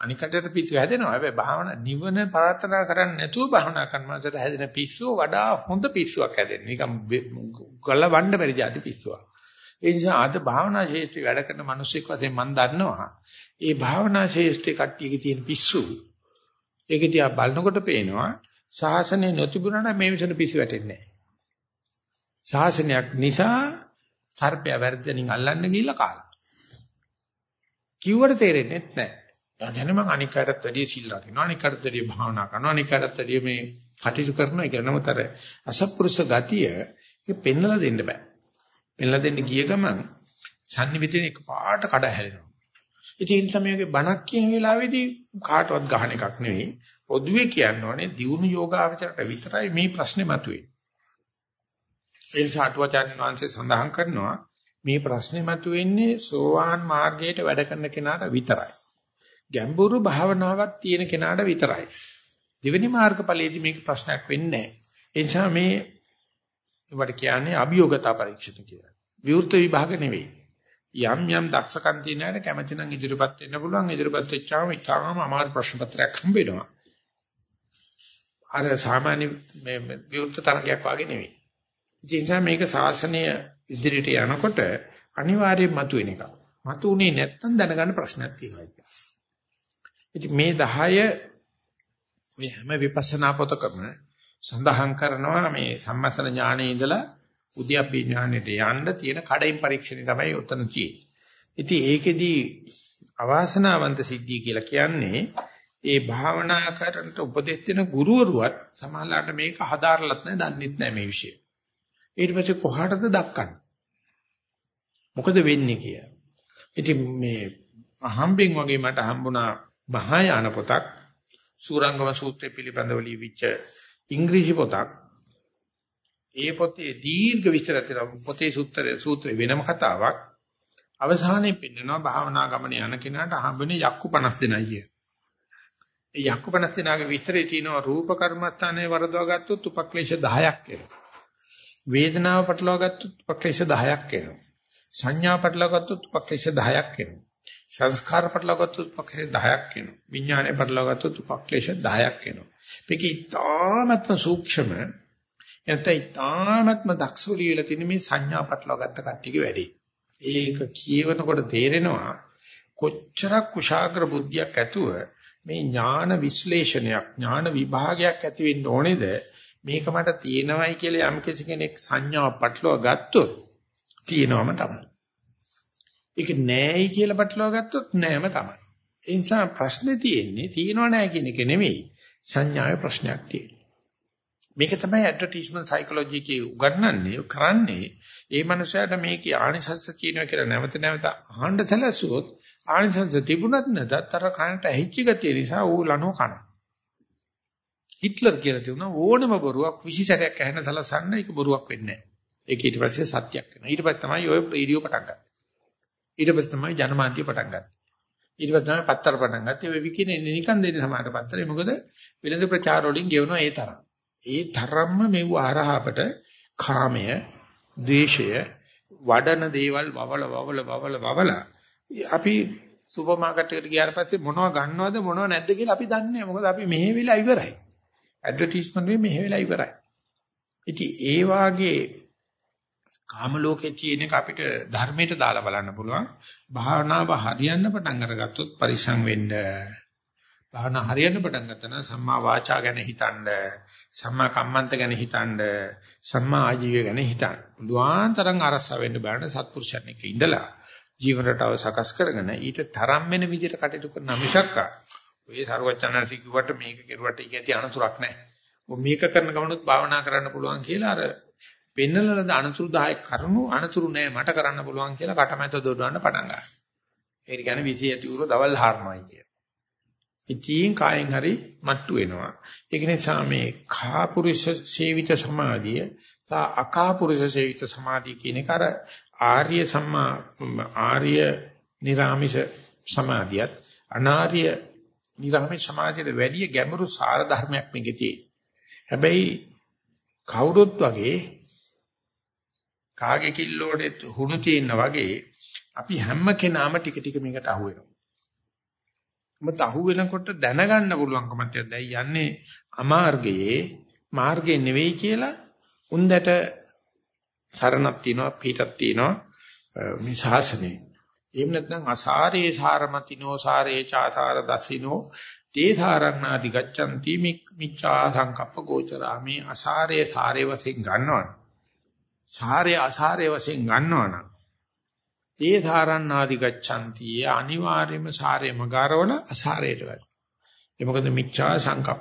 අනිකටට පිස්සු හැදෙනවා. හැබැයි භාවනා නිවන ප්‍රාර්ථනා කරන්නේ නැතුව භාවනා කරන මනසට හැදෙන පිස්සු වඩා හොඳ පිස්සුවක් හැදෙනවා. නිකම් ගල වණ්ඩ බැරි જાති පිස්සුවක්. ඒ නිසා අද භාවනා ශේෂ්ත්‍රි වැඩ කරන මිනිස්සෙක් වශයෙන් මම දන්නවා. ඒ භාවනා ශේෂ්ත්‍රි කට්ටියගේ තියෙන පිස්සු. ඒක දිහා බලනකොට පේනවා සාසනේ නොතිබුණා නම් මේ විසඳ පිස්සු වැටෙන්නේ නැහැ. ශාසනයක් නිසා සර්පයා වැරදෙනින් අල්ලන්න ගිහිල්ලා කාලා. කිව්වට තේරෙන්නේ නැහැ. යන්නේ මං අනික් අයටත් වැඩිය සිල් රකින්නවා අනික් අයටත් වැඩිය භාවනා කරනවා අනික් අයටත් වැඩිය මේ කටයුතු කරනවා. කියන නමතර අසත්පුරුෂ ගතිය ඒක පෙන්වලා දෙන්න බෑ. පෙන්වලා දෙන්න ගිය ගමන් sannivedana එකපාරට කඩ හැලෙනවා ඉතින් තමයිගේ බණක් කියන වෙලාවේදී කාටවත් ගහන එකක් නෙවෙයි. පොදුවේ කියන්න ඕනේ දියුණු යෝගාවචරයට විතරයි මේ ප්‍රශ්නේ මතුවේ. ඒ නිසා අටුවාචාර්ය වංශය සඳහන් කරනවා මේ ප්‍රශ්නේ මතුවෙන්නේ සෝවාන් මාර්ගයට වැඩ කරන කෙනාට විතරයි. ගැඹුරු භාවනාවක් තියෙන කෙනාට විතරයි. දෙවෙනි මාර්ගඵලයේදී මේක ප්‍රශ්නයක් වෙන්නේ නැහැ. ඒ නිසා මේ වට කියන්නේ අභියෝගතා පරීක්ෂණ කියලා. විවෘත විභාග නෙවෙයි. යම් යම් දක්ෂකම් තියෙන අයට කැමති නම් ඉදිරියපත් වෙන්න පුළුවන්. ඉදිරියපත් වෙච්චාම ඉතාලම අමාරු ප්‍රශ්න පත්‍රයක් හම්බ වෙනවා. අර සාමාන්‍ය මේ විවෘත තරගයක් වගේ නෙවෙයි. ඒ නිසා මේක ශාසනය ඉදිරියට යනකොට අනිවාර්යයෙන් මතුවෙන එකක්. මතුනේ නැත්තම් දැනගන්න ප්‍රශ්නයක් තියෙනවා කියන්නේ. ඉතින් මේ 10 මේ හැම විපස්සනා පොතකම සඳහන් කරනවා මේ සම්මස්න ඥානයේ ඉඳලා උද්‍යප්පේ ඥානෙට යන්න තියෙන කඩින් පරීක්ෂණය තමයි උතන තියෙන්නේ. ඉතින් ඒකෙදි අවාසනාවන්ත සිද්ධිය කියලා කියන්නේ ඒ භාවනා කරනට උපදෙස් දෙන ගුරුවරුවත් සමහරලාට මේක හදාarලත් නැහැ දන්නෙත් නැහැ මේ විषय. ඊට පස්සේ කොහාටද දක්කන්නේ? මොකද වෙන්නේ කියලා. ඉතින් මේ අහම්බෙන් වගේ මට හම්බුණා මහායාන පොතක් සූරංගම සූත්‍රය පිළිබඳව ලියවිච්ච ඉංග්‍රීසි පොතක්. ඒ පොතේ දීර්ඝ විස්තර තියෙනවා. පොතේ සූත්‍රය සූත්‍රය වෙනම කතාවක්. අවසානයේ පෙන්නනවා භාවනා ගමන යන කෙනාට හම්බෙන්නේ යක්කු 50 දෙනයි කිය. ඒ යක්කපනත්තිනාගේ විස්තරේ තියෙනවා රූප කර්මස්ථානයේ වරදවා ගත්තොත් උපක්ලේශ 10ක් එනවා. වේදනාව පටලවා ගත්තොත් උපක්ලේශ 10ක් එනවා. සංඥා පටලවා ගත්තොත් උපක්ලේශ 10ක් එනවා. සංස්කාර පටලවා ගත්තොත් උපක්ලේශ 10ක් එනවා. විඥානය පටලවා ගත්තොත් උපක්ලේශ 10ක් එනවා. මේක ඉතාමත්ම සූක්ෂම එතන ඉතාමත්ම දක්ෂව ලියලා තියෙන මේ සංඥා පටලවා ගත්ත කට්ටියගේ වැඩේ. ඒක කියවනකොට තේරෙනවා කොච්චරක් කුශාග්‍ර බුද්ධියක් ඇතුව මේ ඥාන විශ්ලේෂණයක් ඥාන විභාගයක් ඇති වෙන්න ඕනේද මේක මට තියෙනවයි කියලා යම් කෙනෙක් සංඥාව පටලවා ගත්තොත් තියෙනවම තමයි. ඒක නෑයි කියලා පටලවා ගත්තොත් නෑම තමයි. ඒ නිසා ප්‍රශ්නේ තියෙන්නේ තියෙනව නෑ කියන එක නෙමෙයි සංඥාවේ ප්‍රශ්නයක් තියෙනවා. මේක තමයි ඇඩ්වර්ටයිස්මන්ට් සයිකොලොජි එකේ උගන්වන්නේ කරන්නේ ඒ මනුස්සයාට මේකේ ආනිසංස කියනවා කියලා නැවත නැවත අහන්න සැලසුවොත් ආනිසංස තිබුණත් නැතත් අර කනට ඇහිච්ච ගතිය නිසා ඌ ලනෝ කන. හිට්ලර් කියලා තියුණා ඕනම බොරුවක් විශේෂයක් ඇහෙන සලසන්න ඒක බොරුවක් වෙන්නේ නැහැ. ඒක ඊට පස්සේ සත්‍යයක් වෙනවා. ඊට පස්සේ තමයි ඔය රේඩියෝ පටන් ගත්තේ. ඊට පස්සේ තමයි ජනමාධ්‍ය පටන් ගත්තේ. ඊට පස්සේ තමයි පත්තර පටන් ගත්තේ. ඔය විකිනේ නිකන් දෙන්නේ සමාජ පත්තරේ. මොකද වෙළඳ ප්‍රචාර වලින් ගෙවනවා ඒ තරම්. ඒ තරම්ම මෙව අරහපට කාමය, ද්වේෂය, වඩන දේවල් වවල වවල වවල වවල අපි සුපර් මාකට් එකට ගියාට පස්සේ මොනව ගන්නවද මොනව නැද්ද කියලා අපි දන්නේ නැහැ. මොකද අපි මෙහෙ වෙලා ඉවරයි. ඇඩ්වර්ටයිස්මන්ට් එකේ මෙහෙ වෙලා ඉවරයි. ඉතින් ඒ වාගේ කාම ලෝකේ තියෙන එක අපිට ධර්මයට දාලා බලන්න පුළුවන්. භාවනාව හරියන්න පටන් අරගත්තොත් පරිසං වෙන්න. භාවනා හරියන්න පටන් ගත්තා නම් සම්මා වාචා ගැන හිතන්න, සම්මා කම්මන්ත ගැන හිතන්න, සම්මා ආජීවය ගැන හිතන්න. දුආන්තරං අරස වෙන්න බෑන සත්පුරුෂයන් එක්ක ඉඳලා ජීවන රටාව සකස් කරගෙන ඊට තරම් වෙන විදිහට කටයුතු කරන මිසක්කා ඔය සරුවචනන්සි කිව්වට මේක කෙරුවට ඒක ඇති අනතුරක් නැහැ. මේක කරන ගමනොත් භාවනා කරන්න පුළුවන් කියලා අර පෙන්නලද අනතුරු 10 කරුණු අනතුරු නෑ මට කරන්න පුළුවන් කියලා කටමැත දොඩවන්න පටන් ගන්නවා. ඒ කියන්නේ විසි ඇති උර දවල් හාරනවායි කිය. ඉතින් කායෙන් හරි මට්ටු වෙනවා. ඒක නිසා මේ කාපුරුෂ සේවිත සමාධිය තා අකාපුරුෂ සේවිත සමාධිය කියන එක අර ආර්ය සම්මා ආර්ය නිරාමිෂ සමාධියත් අනාර්ය නිරාමිෂ සමාධියට වැඩිය ගැඹුරු සාර ධර්මයක් මේකේ තියෙනවා. හැබැයි කවුරුත් වගේ කාගේ කිල්ලෝට හුණු තියෙනා වගේ අපි හැම කෙනාම ටික ටික මේකට අහු වෙනවා. මොකද අහු වෙනකොට දැනගන්න පුළුවන්කමක් තියෙනවා. දැන් යන්නේ අමාර්ගයේ මාර්ගේ නෙවෙයි කියලා උන්දට සරණක් තියෙනවා පිටක් තියෙනවා මේ ශාසනයේ. එහෙම නැත්නම් අසාරේ සාරමතිනෝ සාරේ චාතාර දසිනෝ තේ ධාරණාදි ගච්ඡanti මිච්ඡා සංකප්ප ගෝචරාමේ අසාරේ සාරේ වශයෙන් ගන්නවනේ. සාරය අසාරය වශයෙන් ගන්නවනම් තේ ධාරණාදි ගච්ඡanti අනිවාර්යයෙන්ම සාරය මගාරවල අසාරයට වැඩ. ඒ මොකද මිච්ඡා සංකප්ප.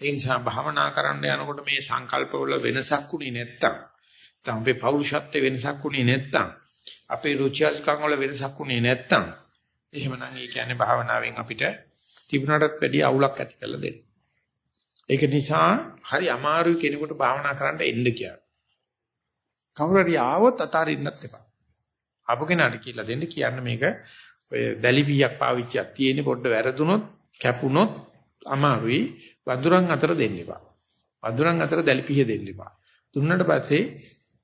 ඒ නිසා භාවනා කරන්න යනකොට මේ සංකල්පවල වෙනසක් උනේ නැත්තම් නැත්නම් අපේ පෞරුෂත්වයේ වෙනසක් උනේ නැත්තම් අපේ රුචියස්කම් වල වෙනසක් උනේ නැත්තම් එහෙමනම් ඒ කියන්නේ භාවනාවෙන් අපිට තිබුණටත් වැඩිය අවුලක් ඇති කරලා දෙන්න. ඒක නිසා හරි අමාරුයි කෙනෙකුට භාවනා කරන්න එන්න කියලා. කවුරු හරි ආවොත් අතාරින්නත් එපා. ආපු කෙනාට කියලා දෙන්න කියන්න මේක ඔය දැලිපියක් පාවිච්චියක් තියෙන පොඩ්ඩ වැරදුනොත් කැපුනොත් අමාරුයි වඳුරන් අතර දෙන්න එපා. වඳුරන් අතර දැලිපිය දෙන්න එපා. දුන්නට පස්සේ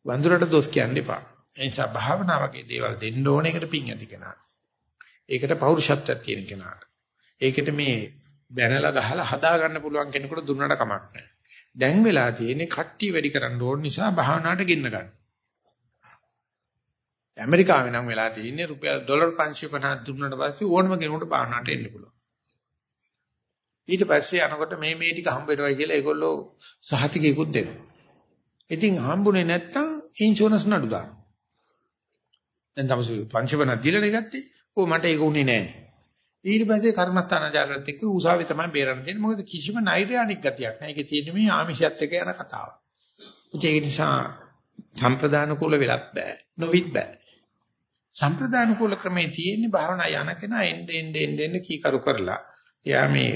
වඳුරට දොස් කියන්න එපා. ඒ නිසා භාවනා වගේ දේවල් දෙන්න ඕන එකට පිං ඇති කෙනාට. ඒකට පෞරුෂත්වයක් තියෙන කෙනාට. ඒකට මේ බැනලා ගහලා හදා ගන්න පුළුවන් කෙනෙකුට දුන්නට කමක් නැහැ. දැන් වෙලා තියෙන්නේ කට්ටිය වැඩි කරන්න ඕන නිසා භාවනාවට ගෙන්න ගන්න. ඇමරිකාවේ නම් වෙලා තියෙන්නේ රුපියල් ඩොලර් 550 දුන්නට පස්සේ ඕනම කෙනෙකුට භාවනාවට එන්න පුළුවන්. ඊට පස්සේ යනකොට මේ මේ ටික හම්බ වෙනවා කියලා ඒගොල්ලෝ සහතිකයකුත් දෙනවා. ඉතින් හම්බුනේ නැත්තම් ඉන්ෂුරන්ස් නඩු දානවා. දැන් තමයි 550 දීලා ගත්තේ. කො මට ඒක උනේ නැහැ. ඊට පස්සේ කර්මස්ථානාචාරයත් එක්ක උසාවි තමයි බේරන්න තියෙන්නේ. මොකද කිසිම නෛර්යානික ගතියක් නැහැ. ඒකේ තියෙන්නේ මේ ආමිෂයත් එක්ක යන කතාව. ඒ නිසා සම්ප්‍රදාන කුල වෙලත් බෑ. නොවිත් බෑ. සම්ප්‍රදාන කුල ක්‍රමේ තියෙන්නේ භාවනා යන කෙනා එන්න එන්න එන්න එන්න කීකරු කරලා එයා මේ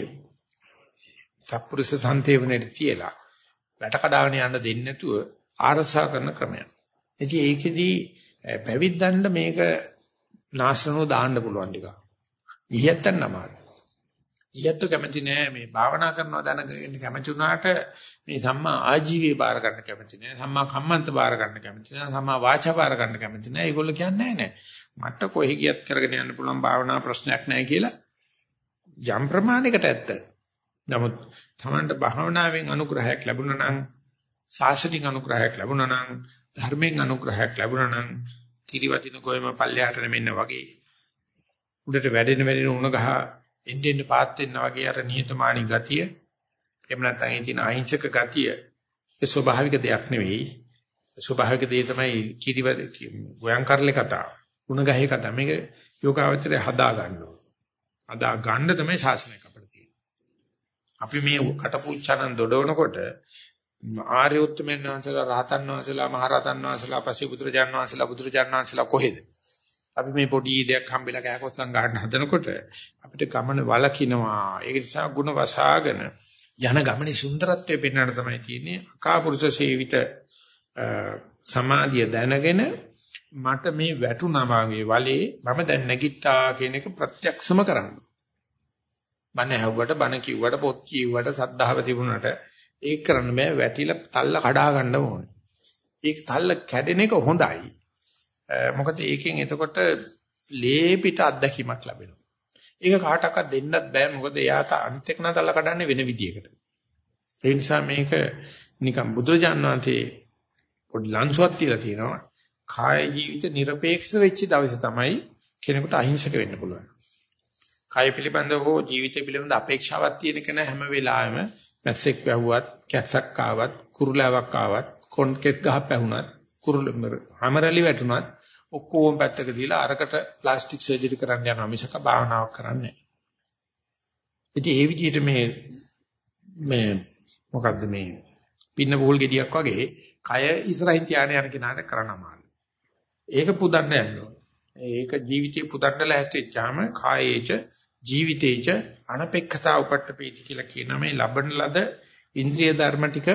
සත්පුරුෂ සන්තේවණයට තියලා වැට කඩාගෙන යන්න දෙන්නේ නැතුව ආරසා කරන ක්‍රමයක්. ඉතින් ඒකෙදී පැවිද්දන්න මේක නාශනෝ දාන්න පුළුවන් ටික. ගියත්තන් නමාර. ඊයත් කැමති නෑ මේ භාවනා කරනවා දැනගෙන කැමති වුණාට මේ සම්මා ආජීවයේ බාර ගන්න කැමති නෑ සම්මා කම්මන්ත බාර ගන්න කැමති නෑ සම්මා වාචා බාර ගන්න කැමති නෑ ඒගොල්ලෝ කියන්නේ නෑ මට කොහෙ ගියත් කරගෙන යන්න පුළුවන් භාවනා ප්‍රශ්නයක් නෑ කියලා යම් ප්‍රමාණයකට ඇත්ත. නමුත් Tamanට භාවනාවෙන් අනුග්‍රහයක් ලැබුණා නම් සාසනික අනුග්‍රහයක් ලැබුණා නම් ධර්මයෙන් අනුග්‍රහයක් ලැබුණා නම් කිරිවතින ගොයම පල්ලෙහාට නෙමෙන්න වගේ උඩට වැඩෙන වැඩෙන උණ ගහ එන්න එන්න පාත් වෙන වගේ අර නිහතමානී ගතිය එහෙම නැත්නම් ඒ තියෙන අහිංසක ගතිය ඒ ස්වභාවික දෙයක් නෙවෙයි. ස්වභාවික දේ තමයි කිරිව ගෝයන් කරලේ කතාව උණ ගහේ කතාව. මේක යෝගාවචරය හදා ගන්නවා හදා ගන්න තමයි ශාසනයක් අපිට තියෙන්නේ. අපි මේ කටපුච්චනන් දොඩවනකොට ආර්ය උත්තමයන් වහන්සේලා රහතන් වහන්සේලා මහරහතන් වහන්සේලා පස්සේ බුදුරජාන් වහන්සේලා බුදුරජාන් වහන්සේලා කොහෙද අපි මේ පොඩි දෙයක් හම්බෙලා කෑකොස්සන් ගන්න හදනකොට අපිට ගමන වලකිනවා. ඒක නිසා ಗುಣ වසාගෙන යන ගමනේ සුන්දරත්වය පෙන්වන්න තමයි තියෙන්නේ. අකාපුරුෂ සේවිත සමාධිය දැනගෙන මට මේ වැටුණා වාගේ වලේ මම දැන් නැගිට්ටා කියන එක ප්‍රත්‍යක්ෂම කරන්න. බණ ඇහුවට බණ කිව්වට පොත් කිව්වට සද්ධාව තිබුණාට ඒක කරන්න බෑ වැටිලා තල්ල කඩා ගන්න ඕනේ. ඒක තල්ල කැඩෙන එක හොඳයි. මොකද ඒකෙන් එතකොට ලේ පිට අත්දැකීමක් ලැබෙනවා. ඒක කාටවත් දෙන්නත් බෑ මොකද එයාට අනිත් එක නතල්ල කඩන්නේ වෙන විදියකට. ඒ නිසා මේක නිකන් බුදුරජාණන් වහන්සේ පොඩි ලන්සුවක් තියලා තියෙනවා. කාය ජීවිත নিরপেক্ষ වෙච්ච දවසේ තමයි කෙනෙකුට අහිංසක වෙන්න පුළුවන්. කාය පිළිබඳව හෝ ජීවිත පිළිබඳ අපේක්ෂාවක් තියෙන කෙනා හැම වෙලාවෙම මැස්සෙක් වැහුවත්, කැස්සක් ආවත්, කුරුලාවක් ආවත්, කොන්කෙක් ගහ පැහුණත්, කුරුල හැමරලි වැටුණත් ඔක්කොම පැත්තක දීලා අරකට ප්ලාස්ටික් සර්ජරි කරන්න යනවා මිසක භාවනාවක් කරන්නේ නැහැ. ඉතින් ඒ විදිහට මේ මේ මොකද්ද මේ පින්න බෝල් ගෙඩියක් වගේ කය ඉස්සරහින් තියාගෙන යන කෙනාට කරන්න අමාරුයි. ඒක පුදන්න යනවා. ඒක ජීවිතේ පුදන්න ලැහැත්වෙච්චාම කායේච ජීවිතේච අනපේක්ෂතා උපට්ඨපීති කියලා කියන මේ ලබන ලද ඉන්ද්‍රිය ධර්ම ටික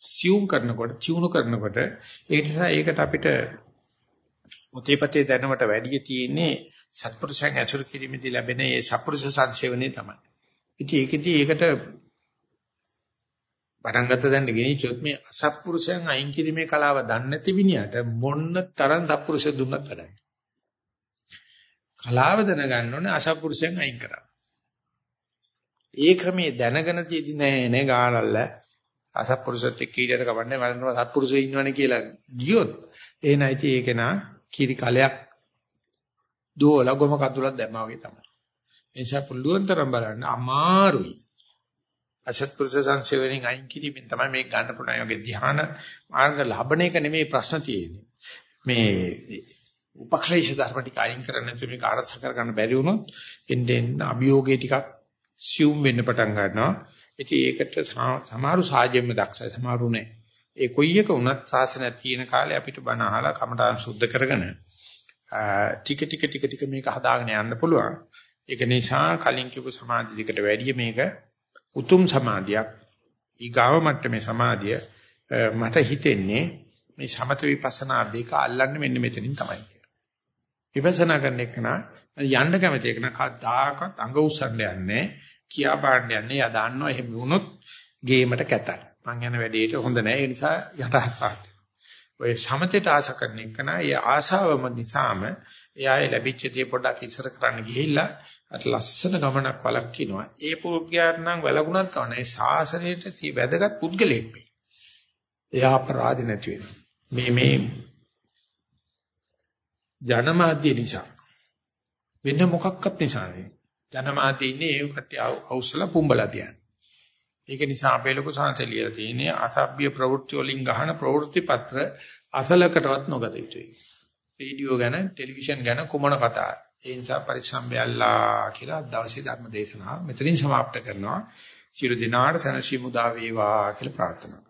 සියුම් කරනකොට, චිවුණු කරනකොට ඒ නිසා ඒකට අපිට ඔතේපතේ දැනුමට වැඩි තියෙන්නේ සත්පුරුෂයන් ඇසුරු කිරීමේදී ලැබෙන ඒ සත්පුරුෂ සංසේවනේ තමයි. ඉතින් ඒකෙදී ඒකට පටන් ගත්ත දැන් ගෙනිච්චොත් මේ අසත්පුරුෂයන් අයින් කිරීමේ කලාව දන්නේ නැති විනියට මොන්න තරම් සත්පුරුෂ දුන්නත් වැඩයි. කලාව දැනගන්න ඕනේ අසත්පුරුෂයන් අයින් කරා. ඒ ක්‍රමයේ දැනගෙන තියෙදි නෑ නේ ගානල්ල අසත්පුරුෂත් එක්ක ඊට කවන්නේ මරනවා සත්පුරුෂයෝ ඉන්නවනේ කියලා ගියොත් ඒ නැති ඒක නා කිරි කලයක් දුවලා ගොම කඳුලක් දැම්මා වගේ තමයි. ඒ නිසා පුළුවන් තරම් බලන්න අමාරුයි. අසත්පුරුෂ සංසේවණෙන් අයින් කිරීමෙන් තමයි මේක ගන්න පුළුවන් වගේ ධ්‍යාන මාර්ග ලැබණ එක නෙමෙයි ප්‍රශ්න තියෙන්නේ. මේ උපක්ලේශ ධර්ම ටික අයින් කරන්න නැත්නම් මේක අරස කර ගන්න බැරි වුණොත් එන්නේ අභියෝගේ ටිකක් සියුම් වෙන්න පටන් ගන්නවා. ඉතින් ඒකට සමහරු සාජෙම්ම දක්ෂයි සමහරු නෑ. ඒ කොයි එක වුණත් සාසනයක් තියෙන කාලේ අපිට බණ අහලා කමඨාන් සුද්ධ කරගෙන ටික ටික ටික ටික මේක හදාගෙන යන්න පුළුවන්. ඒක නිසා කලින් කියපු සමාධි දෙකට වැඩිය මේක උතුම් සමාධියක්. ඊගාව මට්ටමේ සමාධිය මට හිතෙන්නේ මේ සමත විපස්සනා දෙක අල්ලන්නේ මෙන්න මෙතනින් තමයි. විපස්සනා කරන එක නා යන්න කැමති එක නා කවදාකවත් අඟ උස්සන්න යන්නේ කියා පාන්න යන්නේ යා දාන්නවා එහෙම වුණොත් ගේමට කැතයි. මං යන වැඩේට හොඳ නැහැ. ඒ නිසා යටහත් ඔය සමතේට ආශ කරන එක නෑ. ඒ ආශාවම නිසාම එයාගේ ලැබිච්ච දේ පොඩ්ඩක් ඉස්සර කරන්න ගිහිල්ලා අර ලස්සන ගමනක් වළක්කිනවා. ඒ පුද්ගලයාට නම් වැළකුණත් කවන ඒ ශාසනයට තී වැදගත් පුද්ගලෙක් මේ. එයා අපරාධ නැති වෙනවා. මේ මේ ජනමාධ්‍ය නිසා වෙන මොකක්වත් නිසා නෙවෙයි. ජනමාධ්‍ය ඉන්නේ ඒ කට්ටිය අවුස්සලා පුඹලා තියන. ඒක නිසා අපේ ලොකු සංසය ලියලා තියෙන්නේ අසභ්‍ය ප්‍රවෘත්ති වලින් ගහන ප්‍රවෘත්ති පත්‍ර අසලකටවත් නොගත යුතුයි. රේඩියෝ ගැන, ටෙලිවිෂන් ගැන කුමන කතා. ඒ නිසා පරිස්සම් වෙල්ලා කියලා දවසේ ධර්ම දේශනාව මෙතනින් સમાપ્ત කරනවා. සියලු දිනාට සනසි මුදා වේවා කියලා ප්‍රාර්ථනා